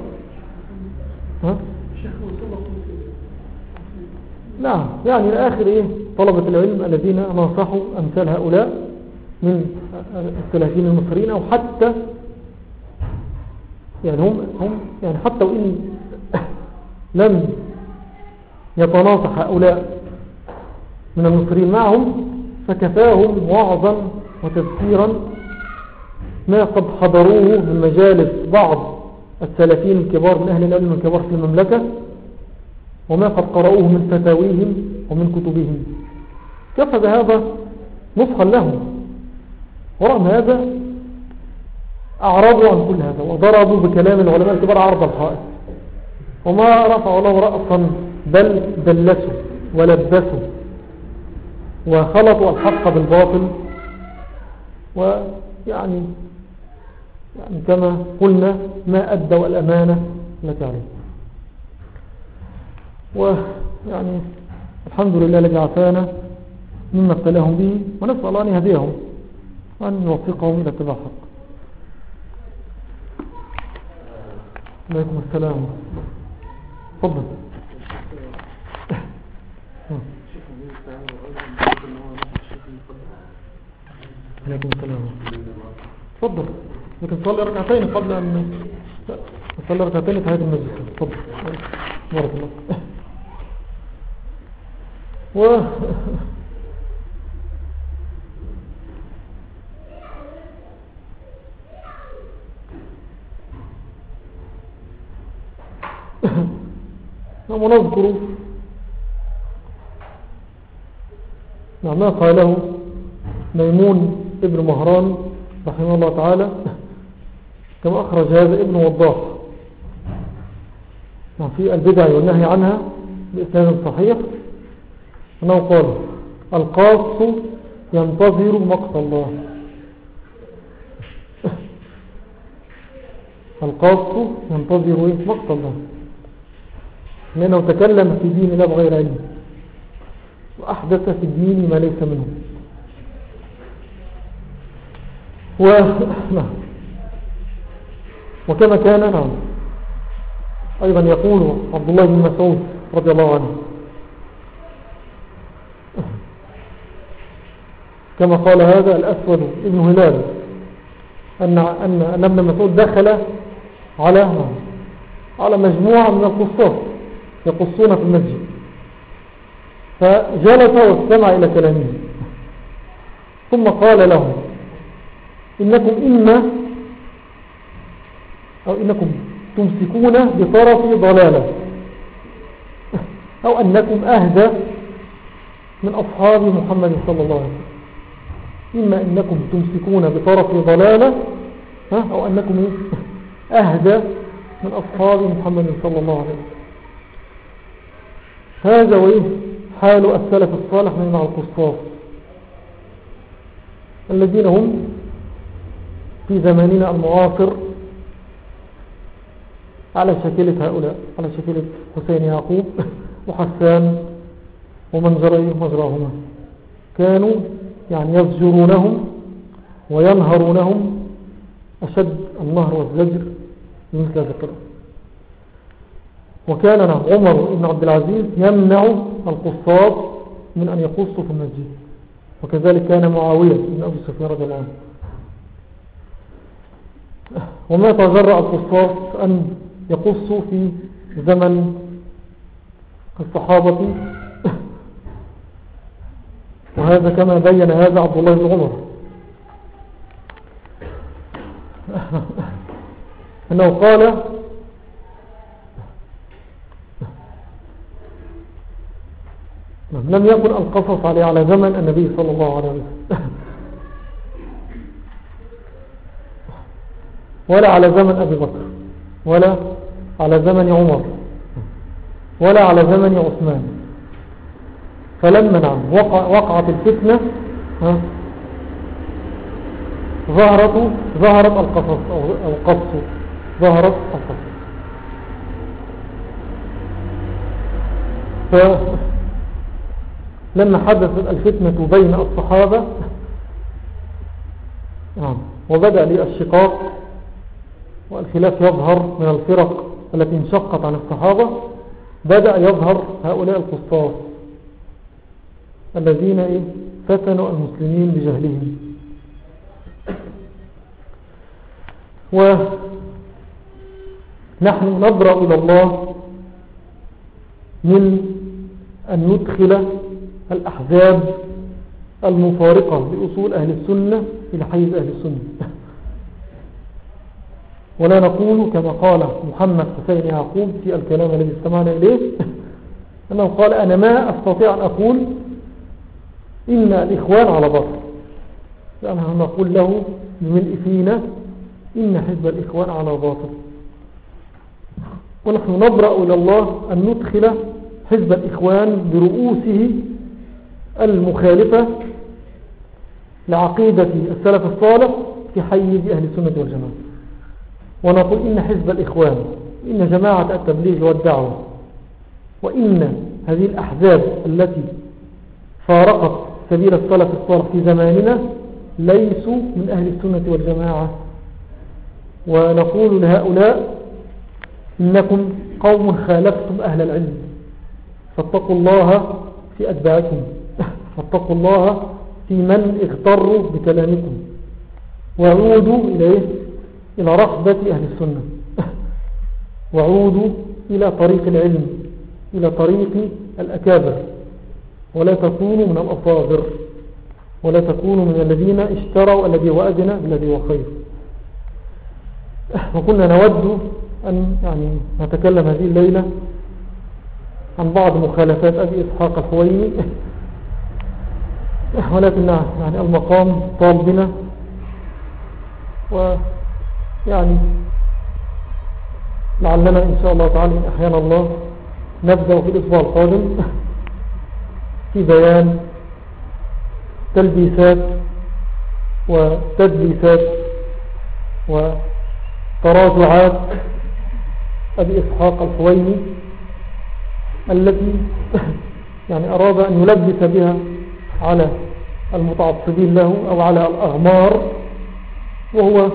ها؟ نعم يعني لآخر إيه؟ طلبة العلم الذين نصحوا أمثال هؤلاء من الثلاثين المصريين أو حتى يعني هم, هم يعني حتى وإن لم يتناصح هؤلاء من المصريين معهم فكفاهم وعظا وتذكيرا ما قد حضروه من مجالس بعض السلفين الكبار من أهل العلم الكبار في المملكة وما قد قرأوه من فتاويهم ومن كتبهم. كفى بهذا نصحا لهم. ورغم هذا أعرضوا عن كل هذا وضربوا بكلام العلماء الكبار عرض الحائط. وما رفعوا له رأسا بل دلسوا ولبسوا. وخلطوا الحق بالباطل. ويعني يعني كما قلنا ما أدوا الأمانة التي عليه ويعني الحمد لله الذي عافانا مما ابتلاهم به ونسأل الله أن يهديهم وأن يوفقهم إلى اتباع الحق. عليكم السلام. تفضل. عليكم السلام. تفضل. لكن صلي ركعتين قبل أن صلي ركعتين في هذه المجلس تفضل. بارك الله و ونذكر نعم ما قاله ميمون ابن مهران رحمه الله تعالى كما أخرج هذا ابن وضاح. نعم في البدع والنهي عنها بإسلام صحيح. أنه قال القاص ينتظر مقت الله. القاص ينتظر مقت الله. لأنه تكلم في دين الله بغير علم وأحدث في الدين ما ليس منه. و... وكما كان نعم. أيضا يقول عبد الله بن مسعود رضي الله عنه. كما قال هذا الأسود ابن هلال أن, أن, أن ابن مسعود دخل على على مجموعة من القصات يقصون في المسجد. فجلس واستمع إلى كلامه. ثم قال لهم إنكم إما أو إنكم تمسكون بطرف ضلالة. أو أنكم أهدى من أصحاب محمد صلى الله عليه وسلم. إما أنكم تمسكون بطرف ضلالة أو أنكم أهدى من أصحاب محمد صلى الله عليه وسلم. هذا وإيه؟ حال السلف الصالح من مع القصاص الذين هم في زماننا المعاصر على شكلة هؤلاء على شكلة حسين يعقوب وحسان ومن جرى مجراهما كانوا يعني يزجرونهم وينهرونهم أشد النهر والزجر هذا الكلام وكان عمر بن عبد العزيز يمنع القصاص من أن يقصوا في المسجد. وكذلك كان معاوية بن أبي سفيان رضي الله عنه. وما تجرأ القصاص أن يقصوا في زمن الصحابة. وهذا كما بين هذا عبد الله بن عمر. أنه قال لم يكن القصص عليه على زمن النبي صلى الله عليه وسلم. ولا على زمن أبي بكر ولا على زمن عمر ولا على زمن عثمان. فلما نعم وقع وقعت الفتنة ظهرت ظهرت القصص أو القص ظهرت القصص. فلما حدثت الفتنة بين الصحابة نعم وبدأ لي الشقاق. والخلاف يظهر من الفرق التي انشقت عن الصحابة بدأ يظهر هؤلاء القصاص الذين إيه؟ فتنوا المسلمين بجهلهم. ونحن نبرأ إلى الله من أن ندخل الأحزاب المفارقة لأصول أهل السنة إلى حيز أهل السنة. ولا نقول كما قال محمد حسين يعقوب في الكلام الذي استمعنا إليه أنه قال أنا ما أستطيع أن أقول إن الإخوان على بطر فأنا نقول له بملء فينا إن حزب الإخوان على باطل ونحن نبرأ إلى الله أن ندخل حزب الإخوان برؤوسه المخالفة لعقيدة السلف الصالح في حيز أهل السنة والجماعة. ونقول إن حزب الإخوان إن جماعة التبليغ والدعوة وإن هذه الأحزاب التي فارقت سبيل السلف الصالح في زماننا ليسوا من أهل السنة والجماعة. ونقول لهؤلاء إنكم قوم خالفتم أهل العلم. فاتقوا الله في أتباعكم. فاتقوا الله في من اغتروا بكلامكم. وعودوا إلى إلى رحبة أهل السنة. وعودوا إلى طريق العلم إلى طريق الأكابر. ولا تكونوا من الأصابر ولا تكونوا من الذين اشتروا الذي هو أدنى بالذي هو خير. وكنا نود أن يعني نتكلم هذه الليلة عن بعض مخالفات أبي إسحاق الحويني ولكن يعني المقام طال بنا. ويعني لعلنا إن شاء الله تعالى أحيانا الله نبدأ في الأسبوع القادم في بيان تلبيسات وتدليسات وتراجعات أبي إسحاق الحويني التي يعني أراد أن يلبس بها على المتعصبين له أو على الأغمار وهو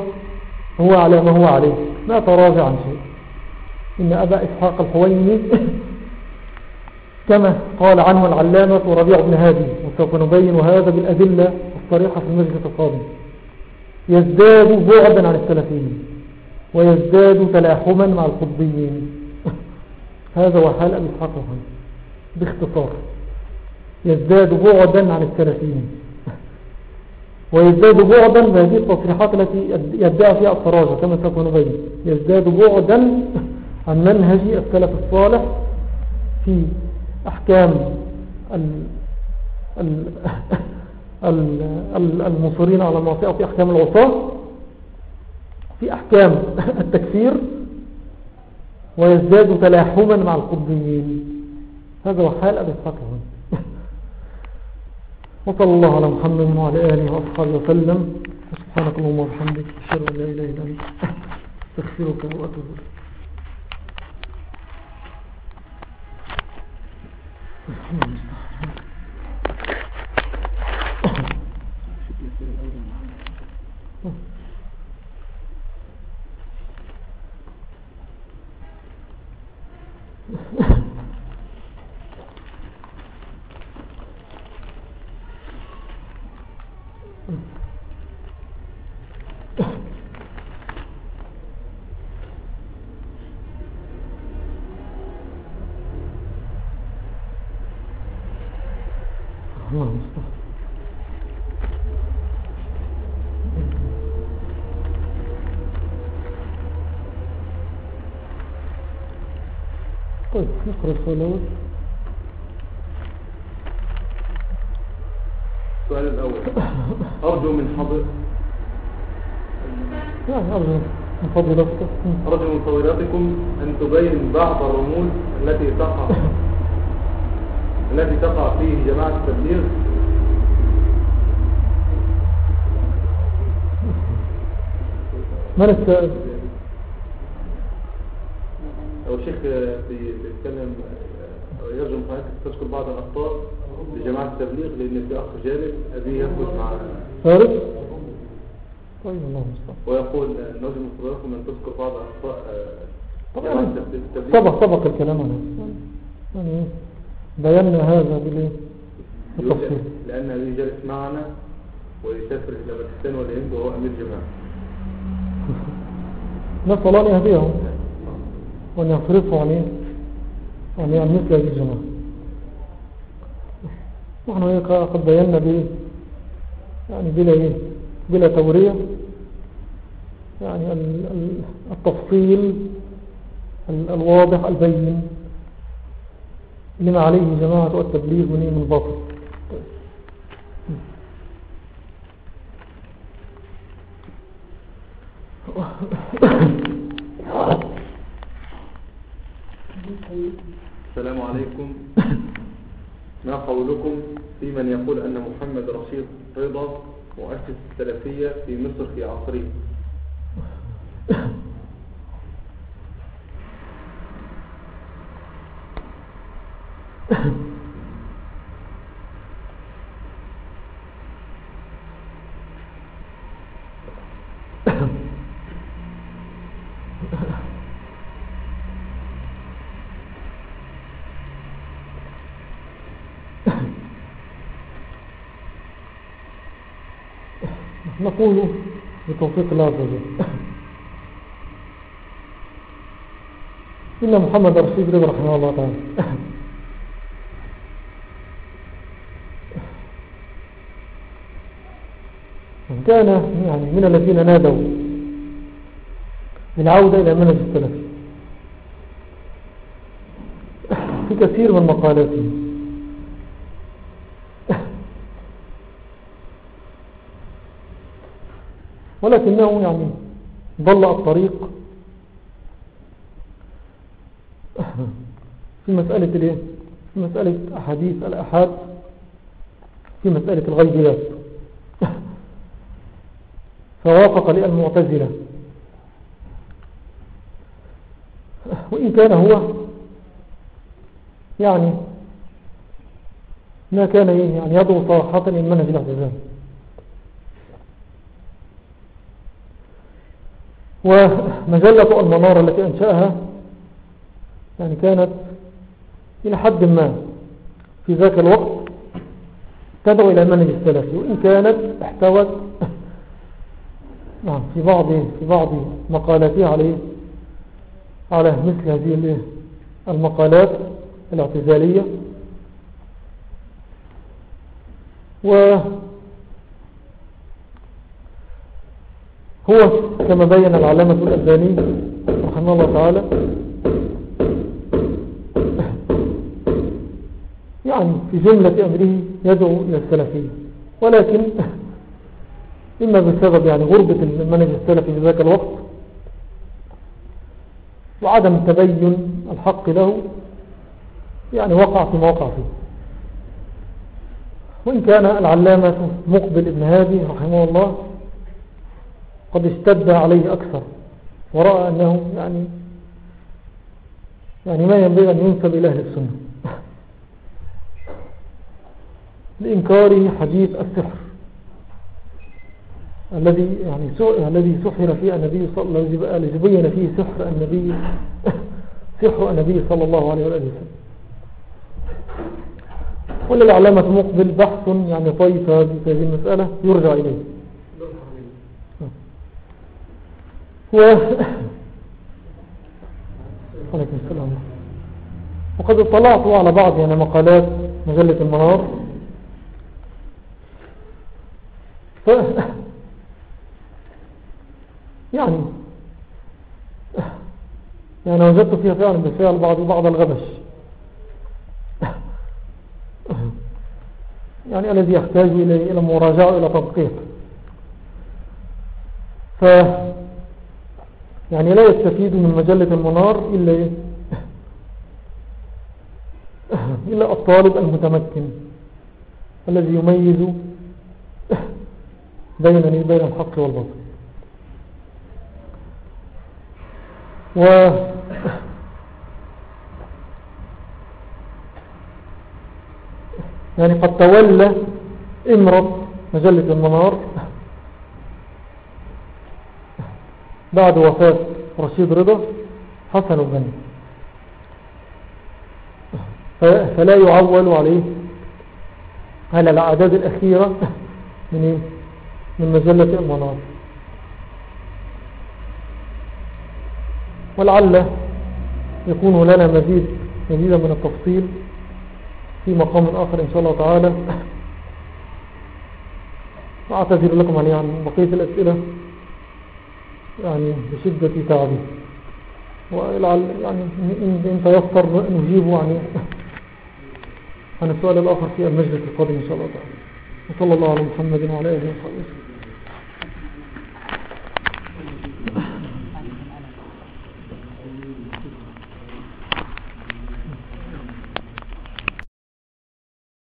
هو على ما هو عليه. ما تراجع عن شيء. إن أبا إسحاق الحويني كما قال عنه العلامة ربيع بن هادي وسوف نبين هذا بالأدلة الصريحة في المجلس القادم. يزداد بعدا عن السلفيين ويزداد تلاحما مع القطبيين. هذا هو حال أبي إسحاق الحويني باختصار يزداد بعدا عن السلفيين. ويزداد بعدا بهذه التصريحات التي يدعى فيها التراجع كما سوف نبين يزداد بعدا عن منهج السلف الصالح في أحكام المصرين على المعصية في أحكام العصاة في أحكام التكفير ويزداد تلاحما مع القطبيين. هذا هو حال أبي إسحاق وصلى الله على محمد وعلى آله وأصحابه وسلم. سبحانك اللهم وبحمدك أشهد أن لا إله إلا أنت أستغفرك وأتوب إليك. طيب نقرأ الصلاة السؤال الأول. أرجو من حضر يعني أرجو من فضلك أرجو من فضيلتكم أن تبين بعض الرموز التي تقع التي تقع فيه جماعة التبليغ. من السائل أو شيخ بي- بيتكلم أو يرجو من حضرتك تذكر بعض الأخطاء لجماعة التبليغ لأن في أخ جانب أبيه يثبت مع فارس؟ طيب الله المستعان. ويقول نرجو من فضيلتكم أن تذكر بعض أخطاء آه، طبعا. سبق سبق الكلام عنه يعني؟ بينا هذا بالايه بالتفصيل لأن أبيه جالس معنا ويسافر إلى باكستان والهند وهو أمير جماعة. نسأل الله أن يهديهم. إيه؟ عن عن مثل هذه الجماعة نحن إيه قد بينا بإيه يعني بلا إيه بلا تورية يعني ال- ال- التفصيل ال- الواضح البين لما عليه جماعة التبليغ من إيه؟ من السلام عليكم. ما قولكم في من يقول أن محمد رشيد رضا مؤسس السلفية في مصر في عصره نقول بتوفيق الله عز وجل. إن محمد رشيد رضا رحمه الله تعالى. كان يعني من الذين نادوا بالعودة إلى منهج السلف. في كثير من مقالاته ولكنه يعني ضل الطريق في مسألة الإيه؟ في مسألة أحاديث الأحاد في مسألة الغيبيات فوافق للمعتزلة. وإن كان هو يعني ما كان يعني يدعو صراحة إلى منهج الاعتزال ومجلة المنارة التي أنشأها يعني كانت إلى حد ما في ذاك الوقت تدعو إلى المنهج السلفي وإن كانت احتوت نعم في بعض في بعض مقالاتها عليه على مثل هذه المقالات الاعتزالية. و هو كما بين العلامة الألباني رحمه الله تعالى. يعني في جملة أمره يدعو إلى السلفية. ولكن إما بسبب يعني غربة المنهج السلفي في ذاك الوقت وعدم تبين الحق له يعني وقع في وقع فيه. وإن كان العلامة مقبل ابن هادي رحمه الله قد اشتد عليه أكثر ورأى أنه يعني يعني ما ينبغي أن ينسب إلى أهل السنة. لإنكاره حديث السحر الذي يعني الذي سحر فيه النبي صلى الله عليه وسلم بين فيه سحر النبي سحر النبي صلى الله عليه وسلم. وللعلامة مقبل بحث يعني طيب هذه المسألة يرجع إليه. و عليكم السلام وقد اطلعت على بعض يعني مقالات مجلة المنار. ف يعني يعني وجدت فيها فعلا بالفعل بعض بعض الغبش. يعني الذي يحتاج إلى مراجعة إلى تدقيق. ف يعني لا يستفيد من مجلة المنار إلا إيه؟ إلا الطالب المتمكن الذي يميز بين بين الحق والباطل. و يعني قد تولى إمرض مجلة المنار بعد وفاة رشيد رضا حسن الغني. فلا يعول عليه على الأعداد الأخيرة من إيه؟ من مجلة المنار. ولعل يكون لنا مزيد مزيدا من التفصيل في مقام آخر إن شاء الله تعالى. وأعتذر لكم عن يعني بقية الأسئلة. يعني بشدة تعبي ولعل يعني إن تيسر نجيب عن عن السؤال الآخر في المجلس القادم إن شاء الله تعالى. وصلى الله على محمد وعلى آله وصحبه